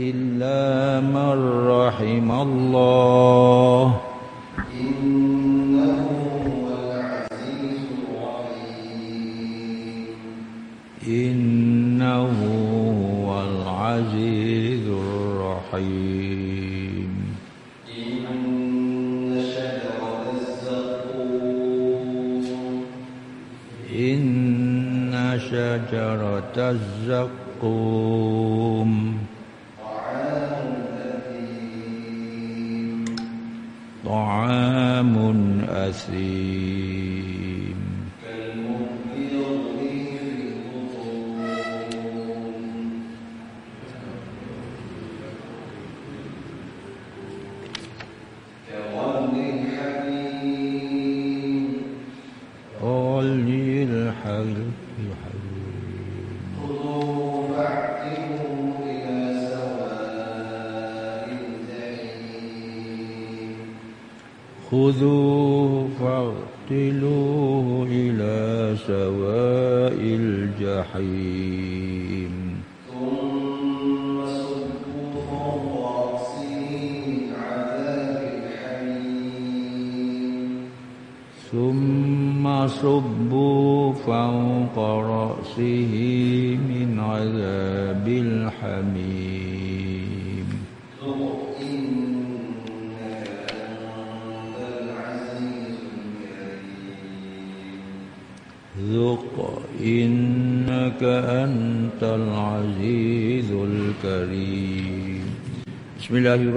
إلا من رحم الله. إنه هو العزيز الرحيم. إنه هو العزيز الرحيم. إن شجرة الزقوم. إن شجرة الزقوم. أثيم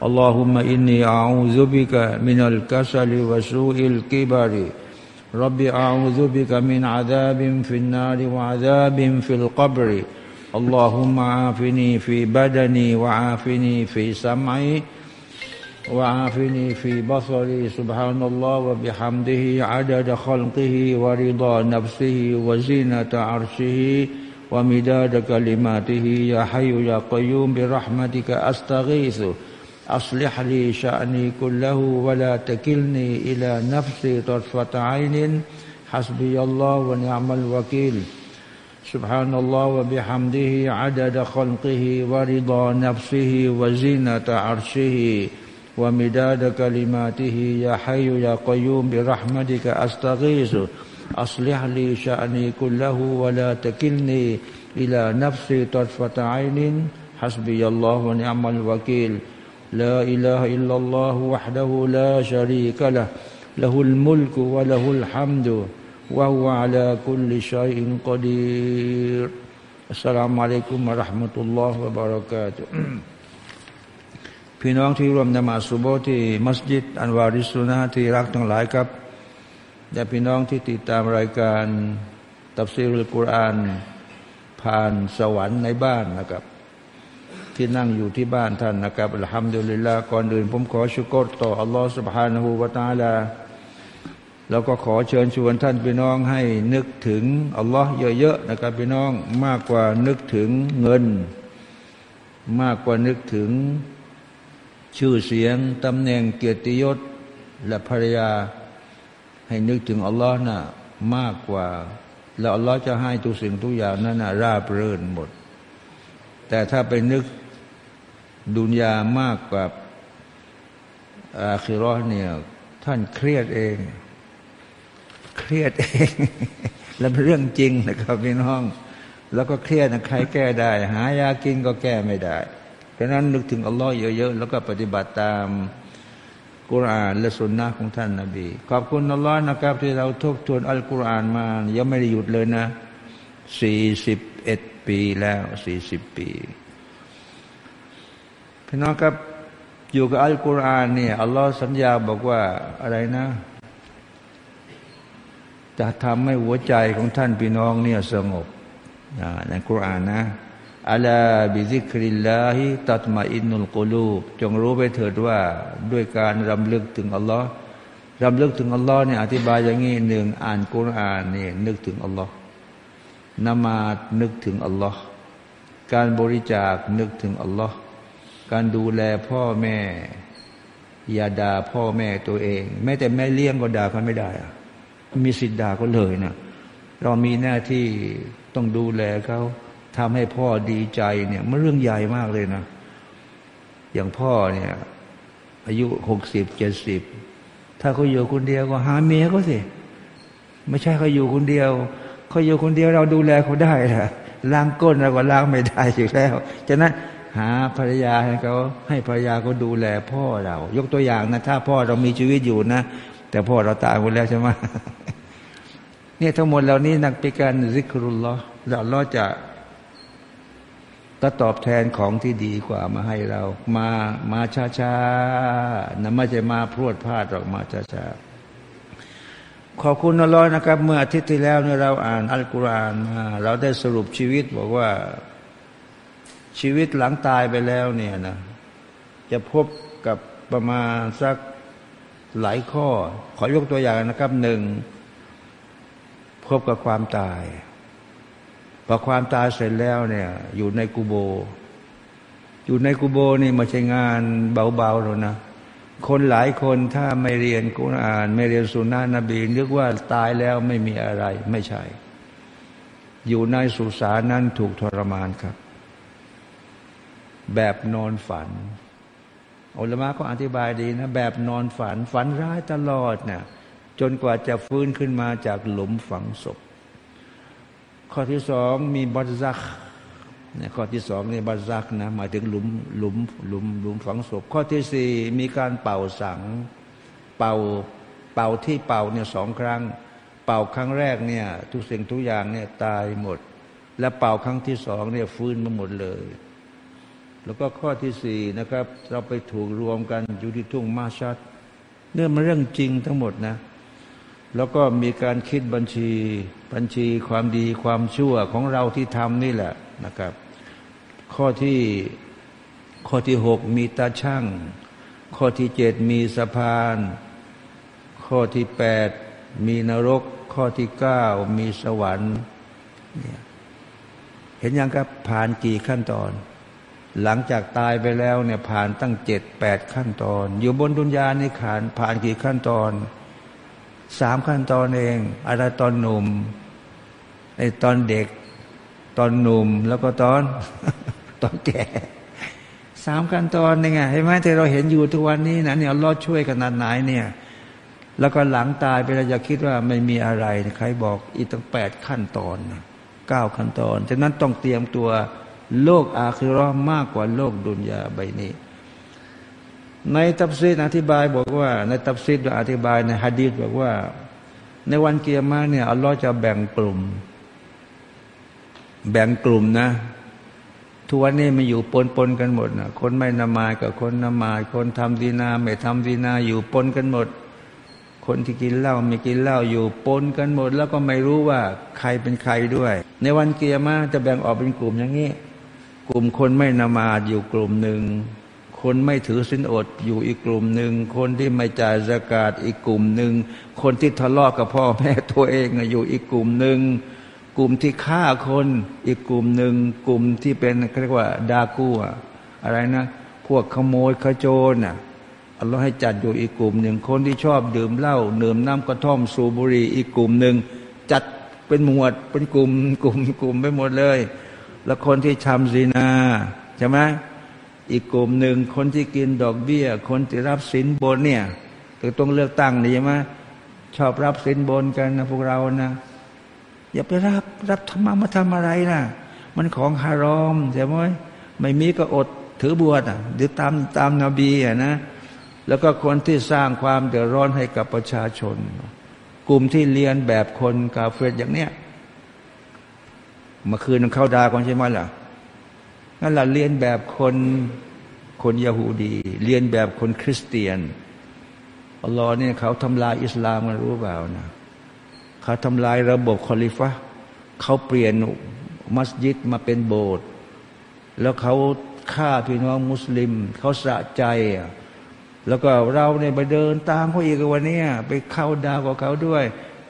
اللهم إني أعوذ بك من الكسل وسوء الكبر. رب أعوذ بك من عذاب في النار وعذاب في القبر. اللهم عافني في بدني وعافني في سمعي وعافني في بصري. سبحان الله وبحمده عدد خلقه ورضا نفسه وزينة عرشه ومداد كلماته. يا حي يا قيوم برحمتك أستغيث. أصلح لي شأني كله ولا تكلني إلى نفسي طرفة عين. حسبي الله ونعم الوكيل. سبحان الله وبحمده عدد خلقه ورضا نفسه وزينة عرشه ومداد كلماته. يا حي يا قيوم برحمتك أستغيث. أصلح لي شأني كله ولا تكلني إلى نفسي طرفة عين. حسبي الله ونعم الوكيل. لا إله إلا الله وحده لا شريك له له الملك وله الحمد وهو على كل شيء قدير السلام عليكم ورحمة الله وبركاته พี่น้องที่ร่วมนมาสุโบที่มัสยิดอันวาริสุนะที่รักทั้งหลายครับและพี่น้องที่ติดตามรายการตับซีรุลกุรอานผ่านสวรรค์ในบ้านนะครับ ที่นั่งอยู่ที่บ้านท่านนะครับอัลฮัมดุลิลลาก่อนอื่น ผมขอชุกรต่ออัลลอฮฺสุบฮานาหูวาตาลาแล้วก็ขอเชิญชวนท่านพี่น้องให้นึกถึงอัลลอฮ์เยอะๆนะครับพี่น้องมากกว่านึกถึงเงิน มากกว่านึกถึงชื่อเสียงตำแหน่งเกียรติยศและภรรยา ให้นึกถึงอัลลอฮ์นะมากกว่า แล้วอัลลอฮ์จะให้ทุกสิ่งทุกอย่างนั้นนะราบรื่นหมด แต่ถ้าไปนึก ดุนยามากกว่าอาคิรอเนี่ยท่านเครียดเอง เครียดเอง และเป็นเรื่องจริงนะครับพี่น้อง แล้วก็เครียดนะใครแก้ได้ หายากินก็แก้ไม่ได้เพราะฉะนั้นนึกถึงอัลลอฮ์เยอะๆ แล้วก็ปฏิบัติตามกุรอานและสุนนะของท่านนาบีขอบคุณอัลลอฮ์นะครับ ที่เราทบทวนอัลกุรอานมายังไม่ได้หยุดเลยนะสี่สิบเอ็ดปีแล้วสี่สิบปี พี่น้องครับอยู่กับอัลกุรอานเนี่ยอัลลอฮ์สัญญาบอกว่าอะไรนะ จะทำให้หัวใจของท่านพี่น้องเนี่ยสงบในกุรอานนะอัลาบิซิกริลลาฮิตัตมาอินนุลกุลูบจงรู้ไปเถิดว่าด้วยการรำลึกถึงอัลลอฮ์รำลึกถึงอัลลอฮ์เนี่ยอธิบายอย่างนี้หนึ่งอ่านกุรอานเนี่ยนึกถึงอัลลอฮ์นมาดนึกถึงอัลลอฮ์การบริจาคนึกถึงอัลลอฮ์ การดูแลพ่อแม่ อย่าด่าพ่อแม่ตัวเอง แม้แต่แม่เลี้ยงก็ด่าเขาไม่ได้อะมีสิทธิ์ด่าก็เลยนะเรามีหน้าที่ต้องดูแลเขาทำให้พ่อดีใจเนี่ยมันเรื่องใหญ่มากเลยนะ อย่างพ่อเนี่ย อายุหกสิบเจ็ดสิบถ้าเขาอยู่คนเดียวก็หาเมียก็สิ ไม่ใช่เขาอยู่คนเดียวเขาอยู่คนเดียวเราดูแลเขาได้ละล้างก้นเราก็ล้างไม่ได้อยู่แล้วฉะนั้น หาภรรยาให้เขาให้ภรรยาเขาดูแลพ่อเรา ยกตัวอย่างนะถ้าพ่อเรามีชีวิตอยู่นะ แต่พ่อเราตายหมดแล้วใช่ไหมเนี่ยทั้งหมดเหล่านี้นักเป็นการซิกรุลลอเราเราจะก็ตอบแทนของที่ดีกว่ามาให้เรา มามาช้าช้านะไม่ใช่มาพรวดพลาดหรอกมาช้าช้าขอบคุณอัลอฮ์นะครับ เมื่ออาทิตย์ที่แล้วเนี่ยเราอ่านอัลกุรอานมาเราได้สรุปชีวิตบอกว่า ชีวิตหลังตายไปแล้วเนี่ยนะจะพบกับประมาณสักหลายข้อ ขอยกตัวอย่างนะครับหนึ่งพบกับความตายพอความตายเสร็จแล้วเนี่ย อยู่ในกูโบ อยู่ในกูโบนี่ม่ใช่งานเบาๆหรอกนะคนหลายคนถ้าไม่เรียนกุรอาน ไม่เรียนสุนนะนบีนึกว่าตายแล้วไม่มีอะไร ไม่ใช่ อยู่ในสุสานนั้นถูกทรมานครับ แบบนอนฝันอัลมาก็อธิบายดีนะ แบบนอนฝัน ฝันร้ายตลอดเนะี่ยจนกว่าจะฟื้นขึ้นมาจากหลุมฝังศพ ข้อที่สองมีบัตซักเนี่ยข้อที่สองนี่บัตซักนะหมายถึงหลุมหลุมหลุมหลุมฝังศพ ข้อที่สี่มีการเป่าสัง เป่าเป่าที่เป่าเนี่ยสองครั้ง เป่าครั้งแรกเนี่ย ทุกสิ่งทุกอย่างเนี่ยตายหมด และเป่าครั้งที่สองเนี่ยฟื้นมาหมดเลย แล้วก็ข้อที่สี่นะครับ เราไปถูกรวมกันอยู่ที่ทุ่งมาชัดเนื่องมาเรื่องจริงทั้งหมดนะ แล้วก็มีการคิดบัญชีบัญชีความดีความชั่วของเราที่ทำนี่แหละนะครับ ข้อที่ข้อที่หกมีตาช่างข้อที่เจ็ดมีสะพาน ข้อที่แปดมีนรก ข้อที่เก้ามีสวรรค์เห็นยังครับผ่านกี่ขั้นตอน หลังจากตายไปแล้วเนี่ยผ่านตั้งเจ็ดแปดขั้นตอน อยู่บนดุนยานี่ขานผ่านกี่ขั้นตอนสามขั้นตอนเองอะไรตอนหนุ่มไอ้ตอนเด็ก ตอนหนุ่มแล้วก็ตอน ตอนแก่สามขั้นตอนนี่ไงเห็นไหมที่เราเห็นอยู่ทุกวันนี้นะเนี่ยรอดช่วยขนาดไหนเนี่ย แล้วก็หลังตายไปเราจะคิดว่าไม่มีอะไร ใครบอกอีกตั้งแปดขั้นตอนเก้าขั้นตอนฉะนั้นต้องเตรียมตัว โลกอาคิรอมากกว่าโลกดุนยาใบนี้ ในตับซีดอธิบายบอกว่า ในตับซีดอธิบายในฮะดีษบอกว่า ในวันเกียรมาเนี่ยอัลลอฮ์จะแบ่งกลุ่ม แบ่งกลุ่มนะทุกวันนี้มันอยู่ปนปนกันหมดนะคนไม่นมากับคนนมาคนทำดีนา ไม่ทำดีนาอยู่ปนกันหมด คนที่กินเหล้าไม่กินเหล้าอยู่ปนกันหมด แล้วก็ไม่รู้ว่าใครเป็นใครด้วย ในวันเกียร์มาจะแบ่งออกเป็นกลุ่มอย่างนี้ กลุ่มคนไม่นมาดอยู่กลุ่มหนึ่ง คนไม่ถือสินอดอยู่อีกกลุ่มหนึ่ง คนที่ไม่จ่ายสกาดอีกกลุ่มหนึ่ง คนที่ทะเลาะกับพ่อแม่ตัวเองอยู่อีกกลุ่มหนึ่ง กลุ่มที่ฆ่าคนอีกกลุ่มหนึ่ง กลุ่มที่เป็นเรียกว่า ดากูอะไรนะ พวกขโมยขโจรน่ะอัลลอฮ์ให้จัดอยู่อีกกลุ่มหนึ่ง คนที่ชอบดื่มเหล้าดื่มน้ำกระท่อมสูบบุหรี่อีกกลุ่มหนึ่ง จัดเป็นหมวดเป็นกลุ่มกลุ่มกลุ่มไปหมดเลย แล้วคนที่ทำซีนาใช่ไหมอีกกลุ่มหนึ่งคนที่กินดอกเบี้ย คนที่รับสินบนเนี่ยต้องเลือกตั้งนี่ใช่ไหมชอบรับสินบนกันนะพวกเรานะอย่าไปรับรับธรรมะมาทำอะไรนะมันของฮารอมใช่ไหมไม่มีก็อดถือบวชอะหรือตามตามนาบีอะนะ แล้วก็คนที่สร้างความเดือดร้อนให้กับประชาชน กลุ่มที่เรียนแบบคนกาเฟรอย่างเนี้ย เมื่อคืนเข้าดากันใช่ไหมล่ะนั่นแหละเรียนแบบคนคนยาฮูดี เรียนแบบคนคริสเตียนอัลลอฮ์เนี่ยเขาทำลายอิสลามมารู้เปล่านะเขาทำลายระบบคอลิฟะเขาเปลี่ยนมัสยิดมาเป็นโบสถ์แล้วเขาฆ่าพี่น้องมุสลิม เขาสะใจ แล้วก็เราเนี่ยไปเดินตามเขาอีกวันนี้ไปเข้าดาวกับเขาด้วย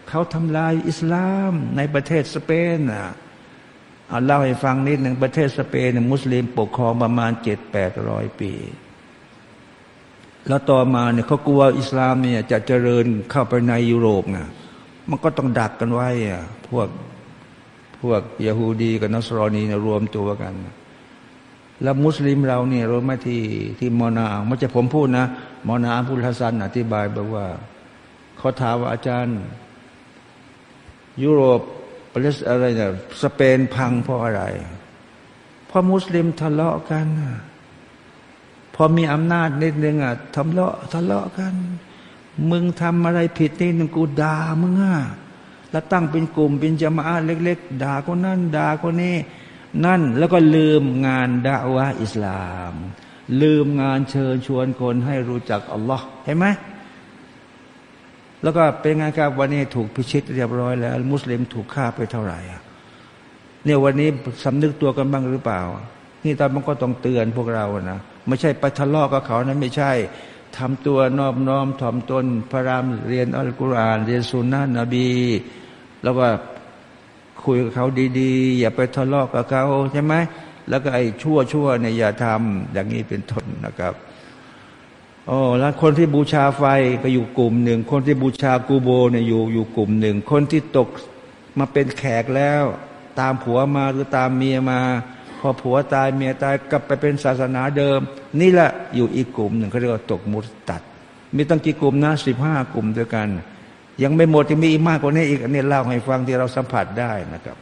เขาทำลายอิสลามในประเทศสเปนอะ เอาเล่าให้ฟังนิดหนึ่งประเทศสเปนมุสลิมปกครองประมาณเจ็ดแปดร้อยปี แล้วต่อมาเนี่ยเขากลัวอิสลามเนี่ยจะเจริญเข้าไปในยุโรปไงมันก็ต้องดักกันไว้อะพวกพวกยาฮูดีกับนัสรอนีรวมตัวกัน แล้วมุสลิมเราเนี่ยรู้ไหมที่ที่มอนาไม่ใช่ผมพูดนะมอนาพุทธสันอธิบายบอกว่าเขาถามว่าอาจารย์ ยุโรป ประเทศอะไรเนี่ยสเปนพังเพราะอะไร เพราะมุสลิมทะเลาะกัน พอมีอำนาจนิดนึงอะทะเลาะทะเลาะกัน มึงทำอะไรผิดนิดนึงกูด่ามึงอะแล้วตั้งเป็นกลุ่มเป็นจมาอาเล็ก ๆ ด่าคนนั้นด่าคนนี้นั่นแล้วก็ลืมงานดะวะอิสลาม ลืมงานเชิญชวนคนให้รู้จักอัลลอฮ์เห็นไหม แล้วก็เป็นไงครับวันนี้ถูกพิชิตเรียบร้อยแล้ว มุสลิมถูกฆ่าไปเท่าไหร่เนี่ยวันนี้สำนึกตัวกันบ้างหรือเปล่า นี่ตอนมันก็ต้องเตือนพวกเรานะไม่ใช่ไปทะเลาะกับเขานั้นไม่ใช่ทำตัวนอบน้อมถ่อมตนพระรามเรียนอัลกุรอาน เรียนสุนนะนบี แล้วก็คุยกับเขาดีๆ อย่าไปทะเลาะกับเขาใช่ไหมแล้วก็ไอ้ชั่วชั่วเนี่ยอย่าทำอย่างนี้เป็นต้นนะครับ อ๋อแล้วคนที่บูชาไฟก็อยู่กลุ่มหนึ่ง คนที่บูชากูโบเนี่ยอยู่อยู่กลุ่มหนึ่ง คนที่ตกมาเป็นแขกแล้ว ตามผัวมาหรือตามเมียมา พอผัวตายเมียตายกลับไปเป็นศาสนาเดิม นี่แหละอยู่อีกกลุ่มหนึ่งเขาเรียกว่าตกมุตตัด มีตั้งกี่กลุ่มนะสิบห้ากลุ่มด้วยกัน ยังไม่หมดยังมีอีกมากกว่านี้อีกอันนี้เล่าให้ฟังที่เราสัมผัสได้นะครับ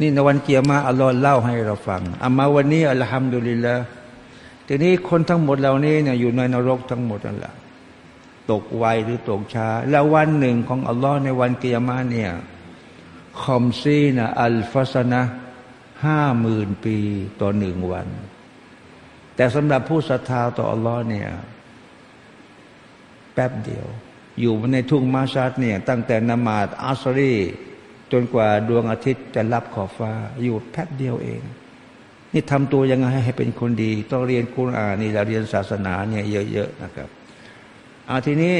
นี่ในวันเกียร์มาอัลลอฮ์เล่าให้เราฟังอามาวันนี้อัลฮัมดุลิลละ ทีนี้คนทั้งหมดเหล่านี้เนี่ยอยู่ในนรกทั้งหมดนั่นแหละตกไวหรือตกช้า แล้ววันหนึ่งของอัลลอฮ์ในวันกียรมาเนี่ยคอมซีนะอัลฟัสนะห้าหมื่นปีต่อหนึ่งวัน แต่สำหรับผู้ศรัทธาต่ออัลลอฮ์เนี่ยแป๊บเดียว อยู่ในทุ่งมาชัดเนี่ย ตั้งแต่นมาดอัสรีจนกว่าดวงอาทิตย์จะรับขอบฟ้า อยู่แป๊บเดียวเอง นี่ทำตัวยังไงให้เป็นคนดี ต้องเรียนคุณอ่านนี่เราเรียนศาสนาเนี่ยเยอะๆนะครับอาทีนี้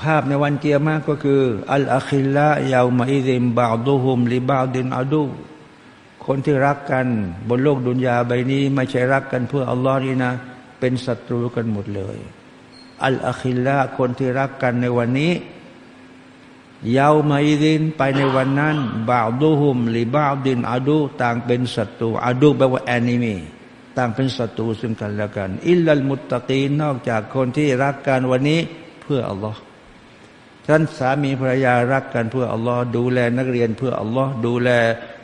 ภาพในวันกิยามะฮ์ก็คือ الأخلاء يومئذ بعضهم لبعض عدوคนที่รักกันบนโลกดุนยาใบนี้ไม่ใช่รักกันเพื่ออัลลอฮ์นี่นะ เป็นศัตรูกันหมดเลย الأخلاءคนที่รักกันในวันนี้ يومئذไปในวันนั้นبعضهم لبعض عدوต่างเป็นศัตรูعدوแปลว่า enemyต่างเป็นศัตรูซึ่งกันและกัน อิลลัลมุตตะกีนอกจากคนที่รักกันวันนี้เพื่ออัลลอฮ์ท่านสามีภรรยารักกันเพื่ออัลลอฮ์ดูแลนักเรียนเพื่ออัลลอฮ์ดูแล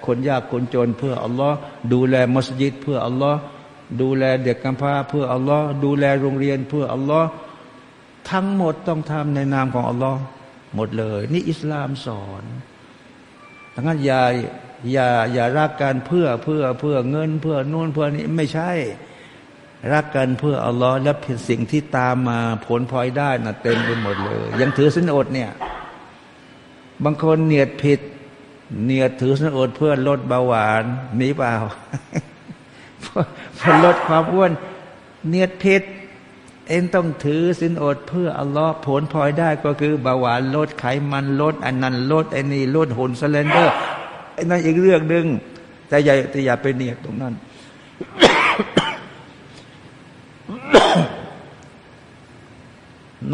คนยากคนจนเพื่ออัลลอฮ์ดูแลมัสยิดเพื่ออัลลอฮ์ดูแลเด็กกำพร้าเพื่ออัลลอฮ์ดูแลโรงเรียนเพื่ออัลลอฮ์ทั้งหมดต้องทำในนามของอัลลอฮ์ หมดเลย นี่อิสลามสอนดังนั้นอย่าอย่าอย่ารักกันเพื่อเพื่อเพื่อเงิน เพื่อนู่นเพื่อนี้ไม่ใช่ รักกันเพื่ออัลลอฮ์และสิ่งที่ตามมาผลพลอยได้นะ่ะเต็มไปหมดเลย ยังถือสินอดเนี่ย บางคนเนียดผิด เนียดถือสินอดเพื่อลดเบาหวานมีเปล่าเพื่อลดความอ้วน เนียดผิด เอ็นต้องถือสินอดเพื่ออัลลอฮ์ผลพลอยได้ก็คือเบาหวานลดไขมันลดอันนั้นลดไอ้นี่ลดหุ่น slender ไอ้นั่นอีกเรื่องหนึ่งแต่อย่าแต่อย่าไปเนียตตรงนั้น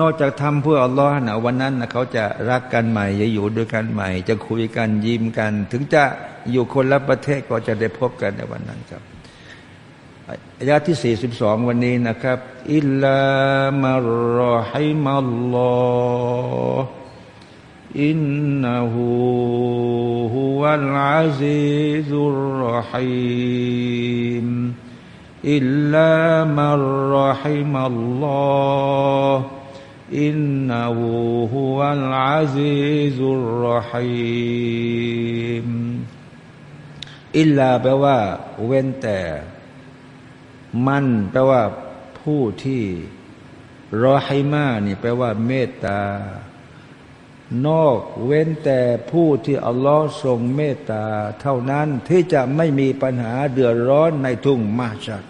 นอกจากทำเพื่ออัลลอฮ์นะวันนั้นนะเขาจะรักกันใหม่จะอยู่ด้วยกันใหม่ จะคุยกันยิ้มกัน ถึงจะอยู่คนละประเทศก็จะได้พบกันในวันนั้นครับ อายาที่สี่สิบสองวันนี้นะครับ إلا من رحم الله إنه هو العزيز الرحيم إلا من رحم الله إنه هو العزيز الرحيم إلاแปลว่าเว้นแต่ มันแปลว่าผู้ที่รอฮิมานี่แปลว่าเมตตานอกเว้นแต่ผู้ที่อัลลอฮ์ทรงเมตตา เท่านั้นที่จะไม่มีปัญหาเดือดร้อนในทุ่งมาชัด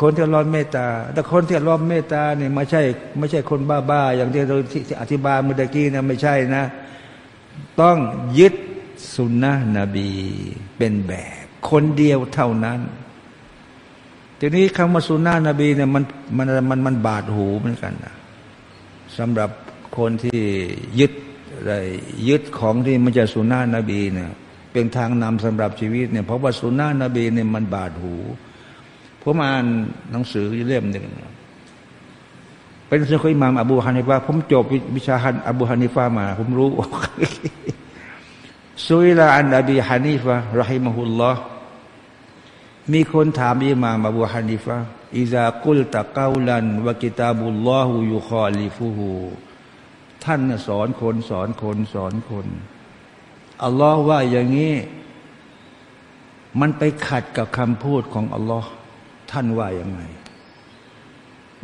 คนที่ร้อนเมตตา แต่คนที่ร้อนเมตตาเนี่ยไม่ใช่ ไม่ใช่คนบ้าๆอย่างที่เราที่อธิบายเมื่อกี้นะไม่ใช่นะ ต้องยึดสุนนะนบีเป็นแบบ คนเดียวเท่านั้น ทีนี้คำว่าสุนนะนบีเนี่ยมันมันมันมันบาดหูเหมือนกันนะสำหรับคนที่ยึดอะไรยึดของที่มันจะสุนนะนบีเนี่ยเป็นทางนำสำหรับชีวิตเนี่ยเพราะว่าสุนนะนบีเนี่ยมันบาดหูผมอ่านหนังสือเล่มหนึ่งเป็นเสือของอิหม่ามอบูฮานิฟาผมจบวิชาฮันอบูฮานิฟามา ผมรู้ซุยลาอันอบีฮานิฟะรหิมะฮุลลอฮ์ มีคนถามอิหม่ามอบูฮานิฟะอิซากุลตะกาลันวะกิตาบุลลอฮุยุคอลิฟูฮูท่านสอนคนสอนคนสอนคนอัลลอฮ์ว่าอย่างนี้ มันไปขัดกับคำพูดของอัลลอฮ์ท่านว่ายังไง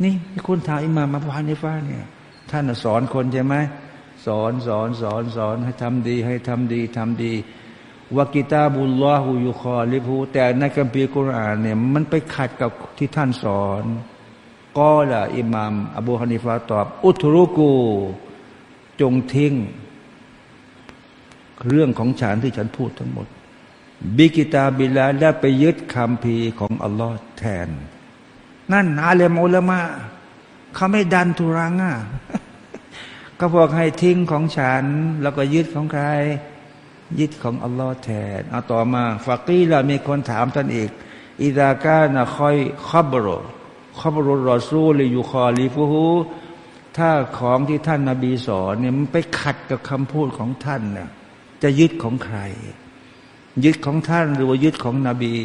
นี่มีคนถามอิมามอบูฮานิฟาเนี่ยท่านสอนคนใช่ไหมสอนสอนสอนสอนให้ทำดี ให้ทำดีทำดี وكتاب الله يخالفهแต่ในคัมภีร์กุรอานเนี่ยมันไปขัดกับที่ท่านสอนقالอิหมามอบูฮานิฟาตอบ อุทรุกู จงทิ้ง เรื่องของฉันที่ฉันพูดทั้งหมด بكتاب اللهและไปยึดคัมภีร์ของอัลลอฮ์แทน นั่นอาเล็มอุละมาอ์เขาไม่ดันทุรังอะก็บอกให้ทิ้งของฉัน แล้วก็ยึดของใคร ยึดของอัลลอฮ์แทนเอาต่อมาفقيلมีคนถามท่านอีกإذا كان خبر خبر الرسول يخالفهถ้าของที่ท่านนาบีสอนเนี่ยมันไปขัดกับคำพูดของท่านเนี่ยจะยึดของใคร ยึดของท่านหรือว่ายึดของนบี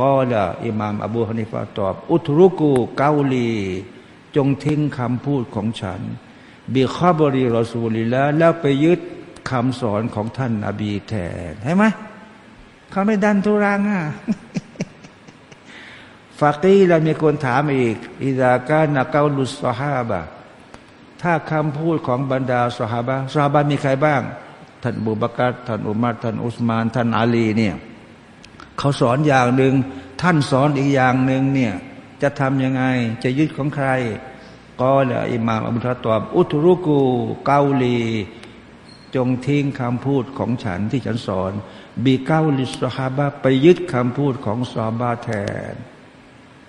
ก็ละอิหม่ามอบูฮานิฟาตอบ อุทรุกูเกาลี จงทิ้งคำพูดของฉันบีคาบรีรอซูลิละแล้วไปยึด คำสอนของท่านนบีแทนใช่ไหมเขาไม่ดันทุรังอะฟากีเรามีคนถามอีก อิดากานาเกาลุสฮาบะถ้าคำพูดของบรรดาสฮาบะสฮาบะมีใครบ้าง ท่านบูบากัดท่านอุมัรท่านอุสมาน ท่านอาลีเนี่ยเขาสอนอย่างหนึ่ง ท่านสอนอีกอย่างหนึ่งเนี่ย จะทำยังไง จะยึดของใครก็เลยอิมามอับุทตอบอุทรุกูเกาลี จงทิ้งคำพูดของฉันที่ฉันสอน บีเก้าลิสฮาบะไปยึดคำพูดของซอบาแทน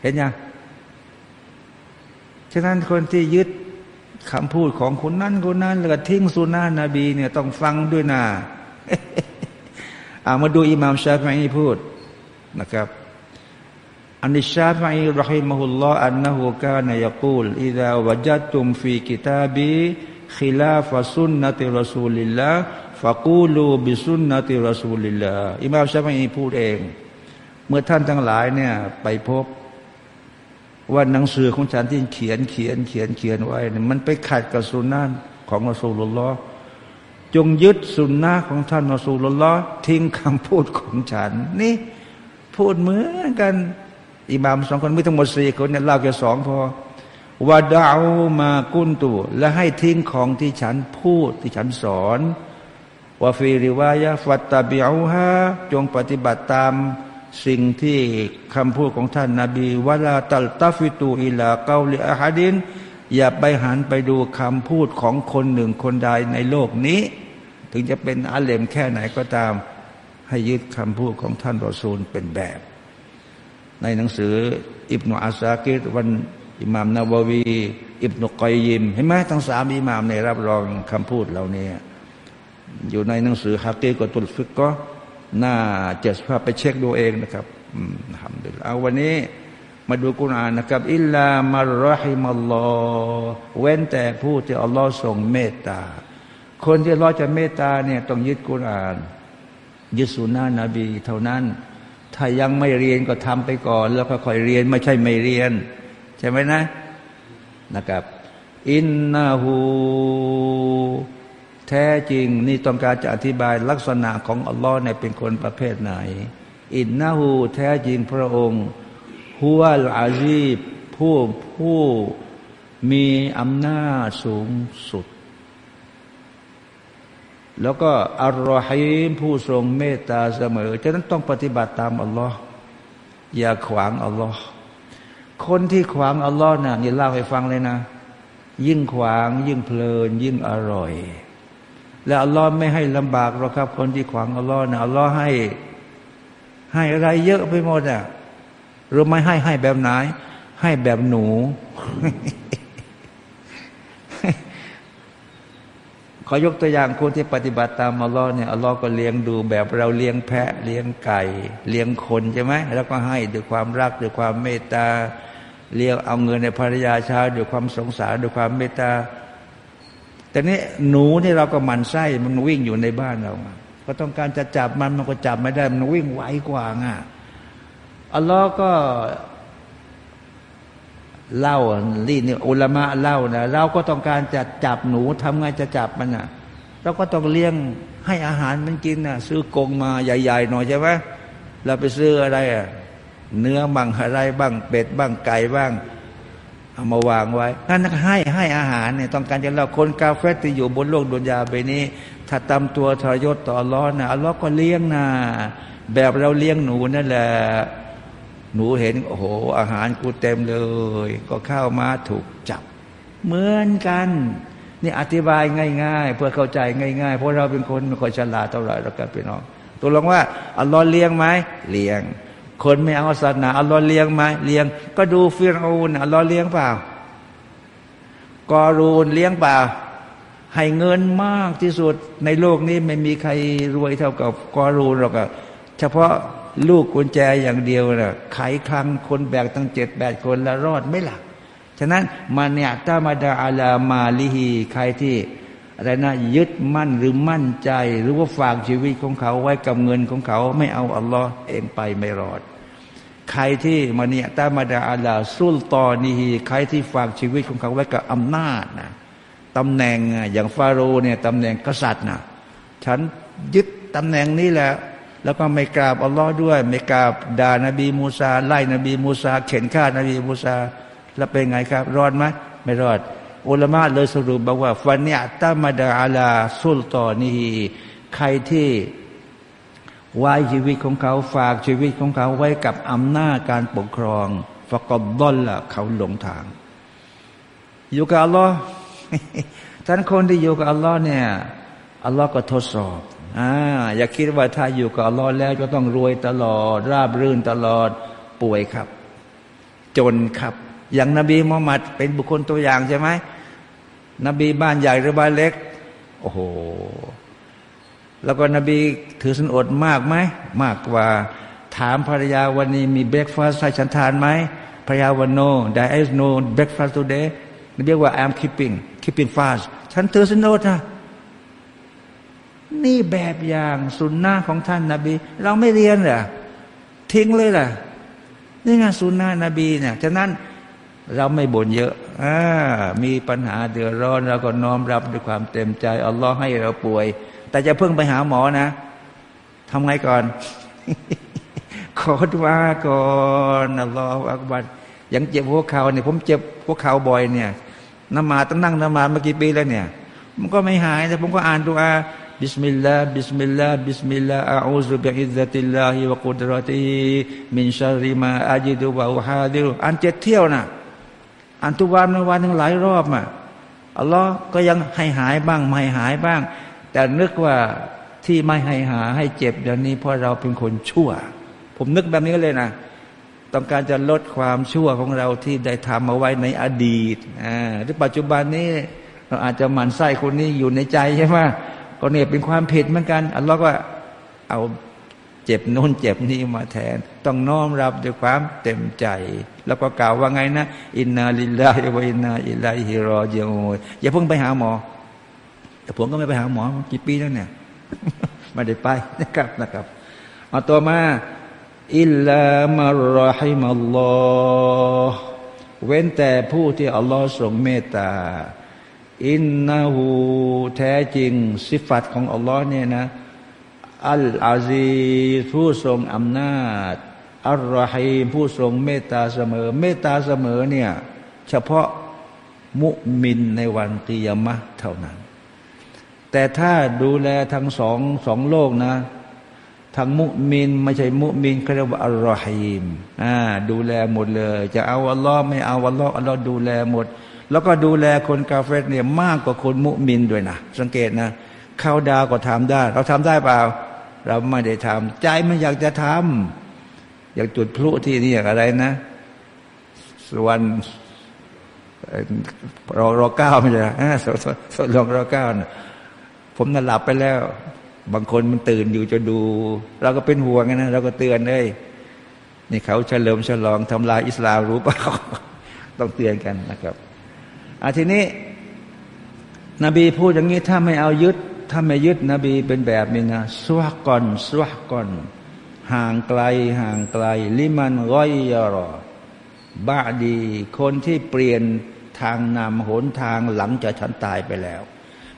เห็นยังฉะนั้นคนที่ยึดคำพูดของคนนั้นคนนั้นแล้วก็ทิ้งสุนานะบีเนี่ยต้องฟังด้วยนะอามาดูอิหม่ามชาฟิอีพูดนะครับอันนี้ชาฟิอีرحمه الله أنه كان يقول إذا وجدتم في كتابي خلاف سنة رسول الله فقولوا بسنة رسول اللهอิหม่ามชาฟิอีพูดเอง เมื่อท่านทั้งหลายเนี่ยไปพบว่าหนังสือของฉันที่เขียนเขียนเขียนเขียนไว้เนี่ยมันไปขัดกับสุนนะของรอซูลุลลอฮ์จงยึดสุนนะของท่านรอซูลุลลอฮ์ทิ้งคำพูดของฉัน นี่พูดเหมือนกัน อิหม่ามสองคนมีทั้งหมดสี่คนเนี่ยเล่าแค่สองพอ ودعوا ما قلتและให้ทิ้งของที่ฉันพูดที่ฉันสอนوفي رواية فاتبعوهاจงปฏิบัติตามสิ่งที่คำพูดของท่านนาบีولا تلتفتوا إلى قول أحد อย่าไปหันไปดูคำพูดของคนหนึ่งคนใดในโลกนี้ ถึงจะเป็นอาเลมแค่ไหนก็ตาม ให้ยึดคำพูดของท่านรอซูลเป็นแบบ ในหนังสืออิบนาอาซากิดวัน อิหมามนาววี อิบนุกอยยิมเห็นไหมทั้งสามอิหมามในรับรองคำพูดเหล่านี้อยู่ในหนังสือฮักกีกตุลฟิกก็หน่าเจะพาไปเช็คดูเองนะครับทำดูเอาวันนี้มาดูกุณอ่านนะครับ อิลลามารรหิมัลลอเว้นแต่ผู้ที่อัลลอฮ์ทรงเมตตา คนที่อัลลอฮ์จะเมตตาเนี่ยต้องยึดกุณอ่าน ยึดสุนานะบีเท่านั้น ถ้ายังไม่เรียนก็ทำไปก่อน แล้วค่อยๆเรียนไม่ใช่ไม่เรียน ใช่ไหมนะนะครับ อินนาหูแท้จริง นี่ต้องการจะอธิบายลักษณะของอัลลอฮ์เนี่ยเป็นคนประเภทไหน อินนาหูแท้จริงพระองค์ฮุวัลอาซีบผู้ผู้มีอำนาจสูงสุด แล้วก็อัลลอฮีมผู้ทรงเมตตาเสมอ ฉะนั้นต้องปฏิบัติตามอัลลอฮ์อย่าขวางอัลลอฮ์ คนที่ขวางอัลลอฮ์น่ะนี่เล่าให้ฟังเลยนะ ยิ่งขวางยิ่งเพลิน ยิ่งอร่อย และอัลลอฮ์ไม่ให้ลำบากหรอกครับ คนที่ขวางอัลลอฮ์นะอัลลอฮ์ให้ ให้อะไรเยอะไปหมดอะรู้ไหมให้ให้แบบไหน ให้แบบหนู ขอยกตัวอย่างคนที่ปฏิบัติตามอัลลอฮ์เนี่ยอัลลอฮ์ก็เลี้ยงดูแบบเราเลี้ยงแพะเลี้ยงไก่ เลี้ยงคนใช่ไหมแล้วก็ให้ด้วยความรักด้วยความเมตตาเลี้ยงเอาเงินในภรรยาชาด้วยความสงสารด้วยความเมตตาแต่นี้หนูนี่เราก็มันไส้มันวิ่งอยู่ในบ้านเราก็ต้องการจะจับมันมันก็จับไม่ได้ มันวิ่งไวกว่าง่ะอัลลอฮ์ก็ เล่าลีนี่อุลามะเล่านะเราก็ต้องการจะจับหนูทำไงจะจับมันอะเราก็ต้องเลี้ยงให้อาหารมันกินน่ะ ซื้อกงมาใหญ่ ๆ หน่อยใช่ไหมเราไปซื้ออะไรอะเนื้อบ้างอะไรบ้างเป็ดบ้างไก่บ้าง เอามาวางไว้นั่นให้ให้อาหารเนี่ยต้องการจะเล่าคนกาเฟตที่อยู่บนโลกดุนยาไปนี้ ถ้าตำตัวทรยศต่ออัลลอฮ์นะอัลลอฮ์ก็เลี้ยงนะแบบเราเลี้ยงหนูนั่นแหละ หนูเห็นโอ้โห อาหารกูเต็มเลย ก็เข้ามาถูกจับ เหมือนกัน นี่อธิบายง่าย ๆ เพื่อเข้าใจง่ายๆ เพราะเราเป็นคนไม่ค่อยฉลาดเท่าไหร่เราก็พี่น้องตัวลงว่าอัลลอฮ์เลี้ยงไหมเลี้ยง คนไม่เอาศาสนาอัลลอฮ์เลี้ยงไหมเลี้ยง ก็ดูฟิรูนอัลลอฮ์เลี้ยงเปล่ากอรูนเลี้ยงเปล่า ให้เงินมากที่สุดในโลกนี้ไม่มีใครรวยเท่ากับกอรูนหรอกเฉพาะ ลูกกุญแจอย่างเดียวนะ่ะไขคลังคนแบกตั้งเจ็ดแปดคนแล้วรอดไม่หลักฉะนั้นมันเนี่ยตามาดาอาลามาลิฮีใครที่อะไรนะยึดมั่นหรือมั่นใจ หรือว่าฝากชีวิตของเขาไว้กับเงินของเขา ไม่เอาอัลลอฮ์เองไปไม่รอด ใครที่มันเนี่ยตามาดาอาลาสุลตอนีฮีใครที่ฝากชีวิตของเขาไว้กับอำนาจนะตำแหน่งอย่างฟาโรห์เนี่ยตำแหน่งกษัตริย์นะฉันยึดตำแหน่งนี้แหละ แล้วก็ไม่กราบอัลลอฮ์ด้วย ไม่กราบด่านบีมูซาไล่นบีมูซาเข็นฆ่านบีมูซาแล้วเป็นไงครับ รอดไหมไม่รอดอุลามะเลยสรุปบอกว่าฟันเนียตามาดาลาสุลตอนีใครที่ไว้ชีวิตของเขาฝากชีวิตของเขาไว้กับอำนาจการปกครองฟะกอบอลละเขาหลงทาง อยู่กับอัลลอฮ์ท่านคนที่อยู่กับอัลลอฮ์เนี่ยอัลลอฮ์ก็ทดสอบ อ่าอย่าคิดว่าถ้าอยู่กับอัลลอฮ์แล้วจะต้องรวยตลอด ราบรื่นตลอดป่วยครับ จนครับ อย่างนบีมุฮัมมัดเป็นบุคคลตัวอย่างใช่ไหมนบีบ้านใหญ่หรือบ้านเล็ก โอ้โห แล้วก็นบีถือสินอดมากไหม มากกว่า ถามภรรยาวันนี้มีเบรกฟาสต์ให้ฉันทานไหมภรรยาวันโน there is no breakfast today นบีว่า I'm keeping keeping fast ฉันถือสินอดนะ นี่แบบอย่างสุนนะของท่านนาบี เราไม่เรียนเหรอทิ้งเลยล่ะ นี่ไงสุนนะนบีเนี่ยฉะนั้นเราไม่บ่นเยอะอ่ามีปัญหาเดือดร้อนเราก็น้อมรับด้วยความเต็มใจอัลลอฮ์ให้เราป่วย แต่จะเพิ่งไปหาหมอนะทำไงก่อน ขอดว่าก่อนอัลลอฮฺอักบัดยังเจ็บหัวเข่าเนี่ยผมเจ็บหัวเข่าบ่อยเนี่ยนมาต้องนั่งนมาเมื่อกี่ปีแล้วเนี่ย มันก็ไม่หายแต่ผมก็อ่านดูอา بسم الله بسم الله بسم الله أعوذ بعزة الله وقدرته من شر ما أجد وأحاذرอันเจ็ดเที่ยวนะอันทุกวันวันทั้งหลายรอบมาอัลลอฮ์ก็ยังให้หายบ้างไม่หายบ้าง แต่นึกว่าที่ไม่ให้หาให้เจ็บอย่างนี้เพราะเราเป็นคนชั่ว ผมนึกแบบนี้เลยนะต้องการจะลดความชั่วของเราที่ได้ทำเอาไว้ในอดีตอ่าหรือปัจจุบันนี้ เราอาจจะหมั่นไส้คนนี้อยู่ในใจใช่ไหม ก็เนี่ยเป็นความผิดเหมือนกัน อัลลอฮ์ก็เอาเจ็บนู้นเจ็บนี้มาแทน ต้องน้อมรับด้วยความเต็มใจ แล้วก็กล่าวว่าไงนะ อินนาลิลลาฮิวะอินนาอิลัยฮิรอจิอูอย่าเพิ่งไปหาหมอ แต่ผมก็ไม่ไปหาหมอกี่ปีแล้วเนี่ยไม่ได้ไปนะครับนะครับเอาตัวมาอิลลามารรหิมัลลอฮ์เว้นแต่ผู้ที่อัลลอฮ์ทรงเมตตา อินนาหูแท้จริง สิฟัตของอัลลอฮ์เนี่ยนะ อัลอาซีผู้ทรงอำนาจ อัลรอฮีมผู้ทรงเมตตาเสมอ เมตตาเสมอเนี่ย เฉพาะมุมินในวันกิยามะเท่านั้น แต่ถ้าดูแลทั้งสองสองโลกนะทั้งมุมินไม่ใช่มุมินเขาเรียกว่าอัลลอฮีมอ่าดูแลหมดเลย จะเอาอัลลอฮ์ไม่เอาอัลลอฮ์อัลลอฮ์ดูแลหมด แล้วก็ดูแลคนกาเฟรเนี่ยมากกว่าคนมุมินด้วยนะ สังเกตนะเข้าดาวก็ทำได้ เราทำได้เปล่า เราไม่ได้ทำใจมันอยากจะทำอยากจุดพลุที่นี่อยากอะไรนะส่วนรอรอเก้าไม่ใช่สสลองรอเก้านะผมน่ะหลับไปแล้ว บางคนมันตื่นอยู่จะดู เราก็เป็นห่วงนะเราก็เตือนเลยนี่เขาเฉลิมฉลองทำลายอิสลามรู้เปล่า ต้องเตือนกันนะครับ อาทีนี้ นบีพูดอย่างนี้ถ้าไม่เอายึด ถ้าไม่ยึดนบีเป็นแบบนี้นะสวกก่อนสวกก่อนห่างไกลห่างไกล ลิมันร้อยยรอบาดี คนที่เปลี่ยนทางนำหนทางหลังจากฉันตายไปแล้ว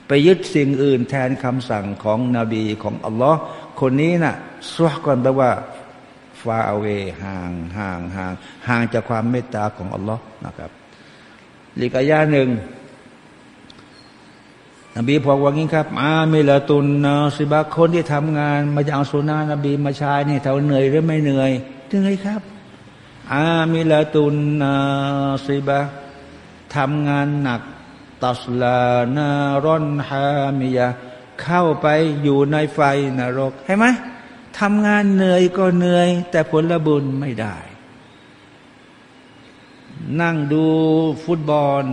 ไปยึดสิ่งอื่นแทนคำสั่งของนบีของอัลลอฮ์คนนี้นะ่ะสวกก่อนแปลว่าฟาเวห่างห่างห่างห่างจากความเมตตาของอัลลอฮ์นะครับ ลีกายาหนึ่งนบีบอกว่างี้ครับอามิลาตุนนาสิบาคนที่ทำงาน มาจะเอาสุนานะนบีมาใช้นี่เท่าเหนื่อยหรือไม่เหนื่อยเหนื่อยครับอามิลาตุนนาสิบาทำงานหนักตัสลานารอนฮามิยาเข้าไปอยู่ในไฟนรกเห็นไหมทำงานเหนื่อยก็เหนื่อย แต่ผลบุญไม่ได้ นั่งดูฟุตบอล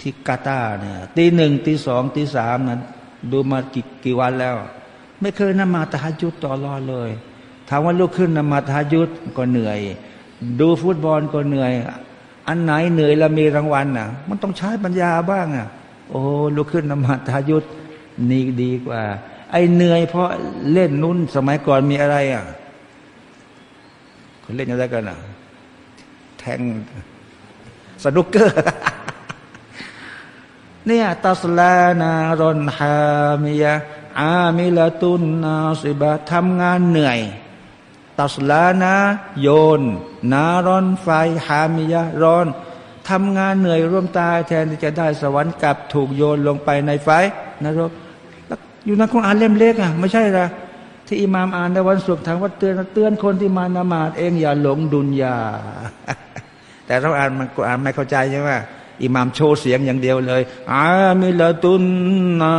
ที่กาตาร์เนี่ยตีหนึ่งตีสองตีสามนั้นดูมากี่กี่วันแล้ว ไม่เคยนมาตาจุดต่อรอเลยถามว่าลุกขึ้นนมาตาจุดก็เหนื่อย ดูฟุตบอลก็เหนื่อย อันไหนเหนื่อยแล้วมีรางวัลน่ะ มันต้องใช้ปัญญาบ้างอะ โอ้ลุกขึ้นนมาตาจุดนี่ดีกว่า ไอ้เหนื่อยเพราะเล่นนู้นสมัยก่อนมีอะไรอะเขาเล่นอะไรกันอะ แทงสนุกเกอร์เนี่ยตัสลานารอนฮามิยะอามิลตุนนาสิบะทำงานเหนื่อย ตัสลานาโยน นารอนไฟฮามิยะร้อนทำงานเหนื่อยร่วมตายแทนที่จะได้สวรรค์กลับถูกโยนลงไปในไฟนรกอยู่ในคุรอ่านเล่มเล็กอะไม่ใช่หรอ ที่อิหมามอ่านในวันศุกร์ทางวัดเตือนเตือนคนที่มานมาดเองอย่าหลงดุนยา แต่เราอ่านมันอ่านไม่เข้าใจใช่ไหมอิหมามโชว์เสียงอย่างเดียวเลยอามิลตุนนา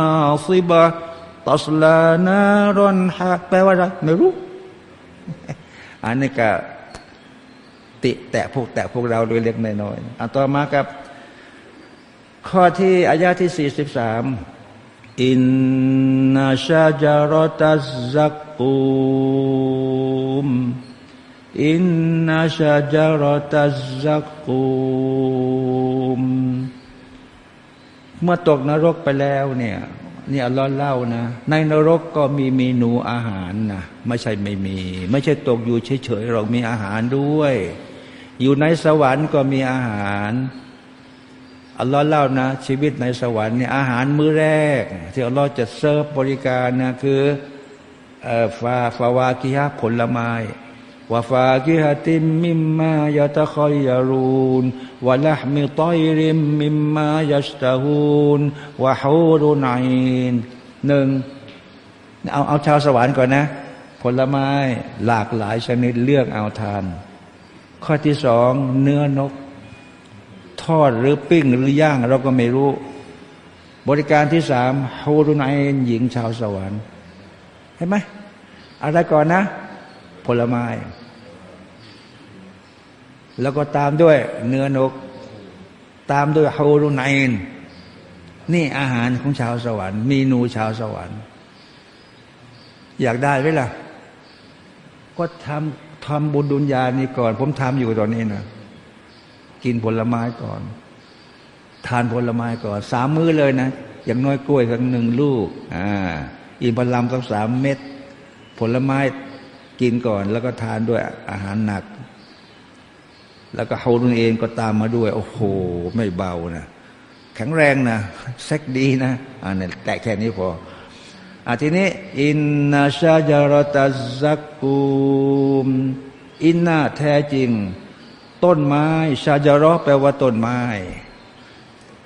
ซิบะตัสลานารอนฮะแปลว่าอะไรไม่รู้ อันนี้ก็ติแตะพวกแตะพวกเราโดยเล็กน้อยๆอันต่อมากับ ข้อที่อายาที่สี่สิบสาม อินนาชาจารตัสซักกูมอินนาชาจารตัสซักกูมเมื่อตกนรกไปแล้วเนี่ยนี่อัลลอฮ์เล่านะ ในนรกก็มีเมนูอาหารนะไม่ใช่ไม่มี ไม่ใช่ตกอยู่เฉยๆเรามีอาหารด้วย อยู่ในสวรรค์ก็มีอาหาร อัลลอฮ์เล่านะ ชีวิตในสวรรค์เนี่ยอาหารมื้อแรก ที่อัลลอฮ์จะเสิร์ฟบริการนะคือฟาฟาวากิฮะผลไม้วาฟากิฮะติมมิมมายาตะคอยยารูนวะละมิตอยริมมิมมายัสตาฮูนวะฮูรุนัยนหนึ่งเอาเอาชาวสวรรค์ก่อนนะ ผลไม้หลากหลายชนิดเลือกเอาทาน ข้อที่สองเนื้อนก ทอดหรือปิ้งหรือย่าง เราก็ไม่รู้ บริการที่สามฮูรุนัยนหญิงชาวสวรรค์เห็นไหมอะไรก่อนนะ ผลไม้ แล้วก็ตามด้วยเนื้อนก ตามด้วยฮูรุนัยนนี่อาหารของชาวสวรรค์เมนูชาวสวรรค์ อยากได้ไหมล่ะ ก็ทำทำบุญดุลยานี่ก่อน ผมทำอยู่ตอนนี้นะ กินผลไม้ก่อน ทานผลไม้ก่อนสามมื้อเลยนะ อย่างน้อยกล้วยสักหนึ่งลูกอ่าอินพลัมสักสามเม็ดผลไม้กินก่อน แล้วก็ทานด้วยอาหารหนัก แล้วก็เฮารุนเองก็ตามมาด้วย โอ้โห ไม่เบานะแข็งแรงนะเซ็กดีนะอันนี้แต่แค่นี้พออาทีนี้ อินนาชาจารตัซักกุม อินนาแท้จริง ต้นไม้ชาจารอแปลว่าต้นไม้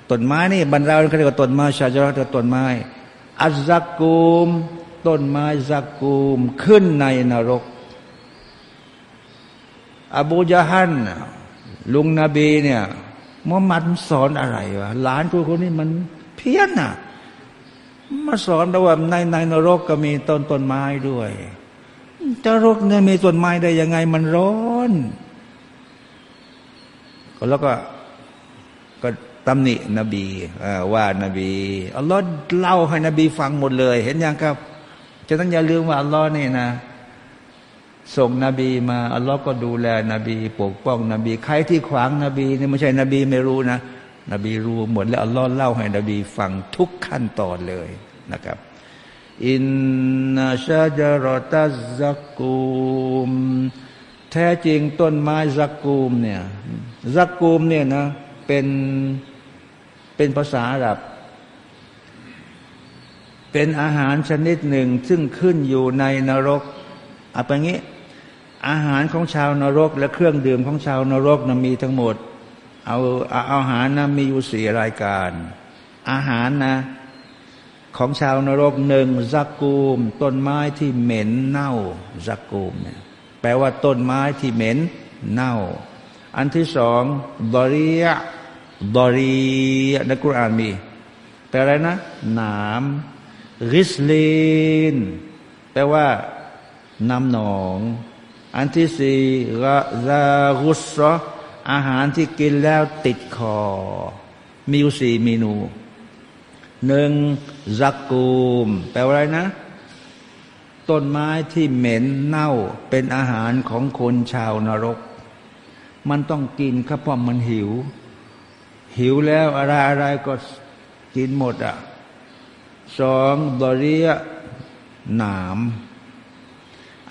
ต้นไม้นี่บรรดาเขาเรียกว่าต้นไม้ชาจารอต้นไม้อัซซักกุมต้นไม้ซักกุมขึ้นในนรก อบูจาฮันลุงนบีเนี่ยมุฮัมมัดสอนอะไรวะหลานตัวคนนี้มันเพี้ยนน่ะมาสอนเราว่าในในนรกก็มีต้นต้นไม้ด้วยจะรกเนี่ยมีต้นไม้ได้ยังไงมันร้อน แล้วก็ก็ตำหนินบีว่านบีอัลลอฮ์เล่าให้นบีฟังหมดเลย เห็นยังครับจะต้องอย่าลืมว่าอัลลอฮ์นี่นะ ส่งนบีมาอัลลอฮ์ก็ดูแล นบี ปกป้องนบี ใครที่ขวางนบีนี่ไม่ใช่นบีไม่รู้นะ นบีรู้หมด แล้วอัลลอฮ์เล่าให้นบีฟังทุกขั้นตอนเลยนะครับ อินนาชาจารตัซักกูม แท้จริงต้นไม้ซักกูมเนี่ยซักกูมเนี่ยนะเป็นเป็นภาษาอาหรับ เป็นอาหารชนิดหนึ่งซึ่งขึ้นอยู่ในนรกเอาไปงี้ อาหารของชาวนรก และเครื่องดื่มของชาวนรกนะมีทั้งหมด เอาเอาอาหารนะมีอยู่สี่รายการ อาหารนะของชาวนรกหนึ่งซักกูม ต้นไม้ที่เหม็นเน่าซักกูมเนี่ย แปลว่าต้นไม้ที่เหม็นเน่า อันที่สองดอรียดอรีในกุรอานมี แปลอะไรนะ หนามริสลีน แปลว่าน้ำหนอง อันที่สี่กะซารุสรอาหารที่กินแล้วติดคอ มีอยู่สี่เมนูหนึ่งซักกูม แปลว่าอะไรนะ ต้นไม้ที่เหม็นเน่าเป็นอาหารของคนชาวนรก มันต้องกินครับเพราะมันหิว หิวแล้วอะไรอะไรก็กินหมดอะสองบริยหนาม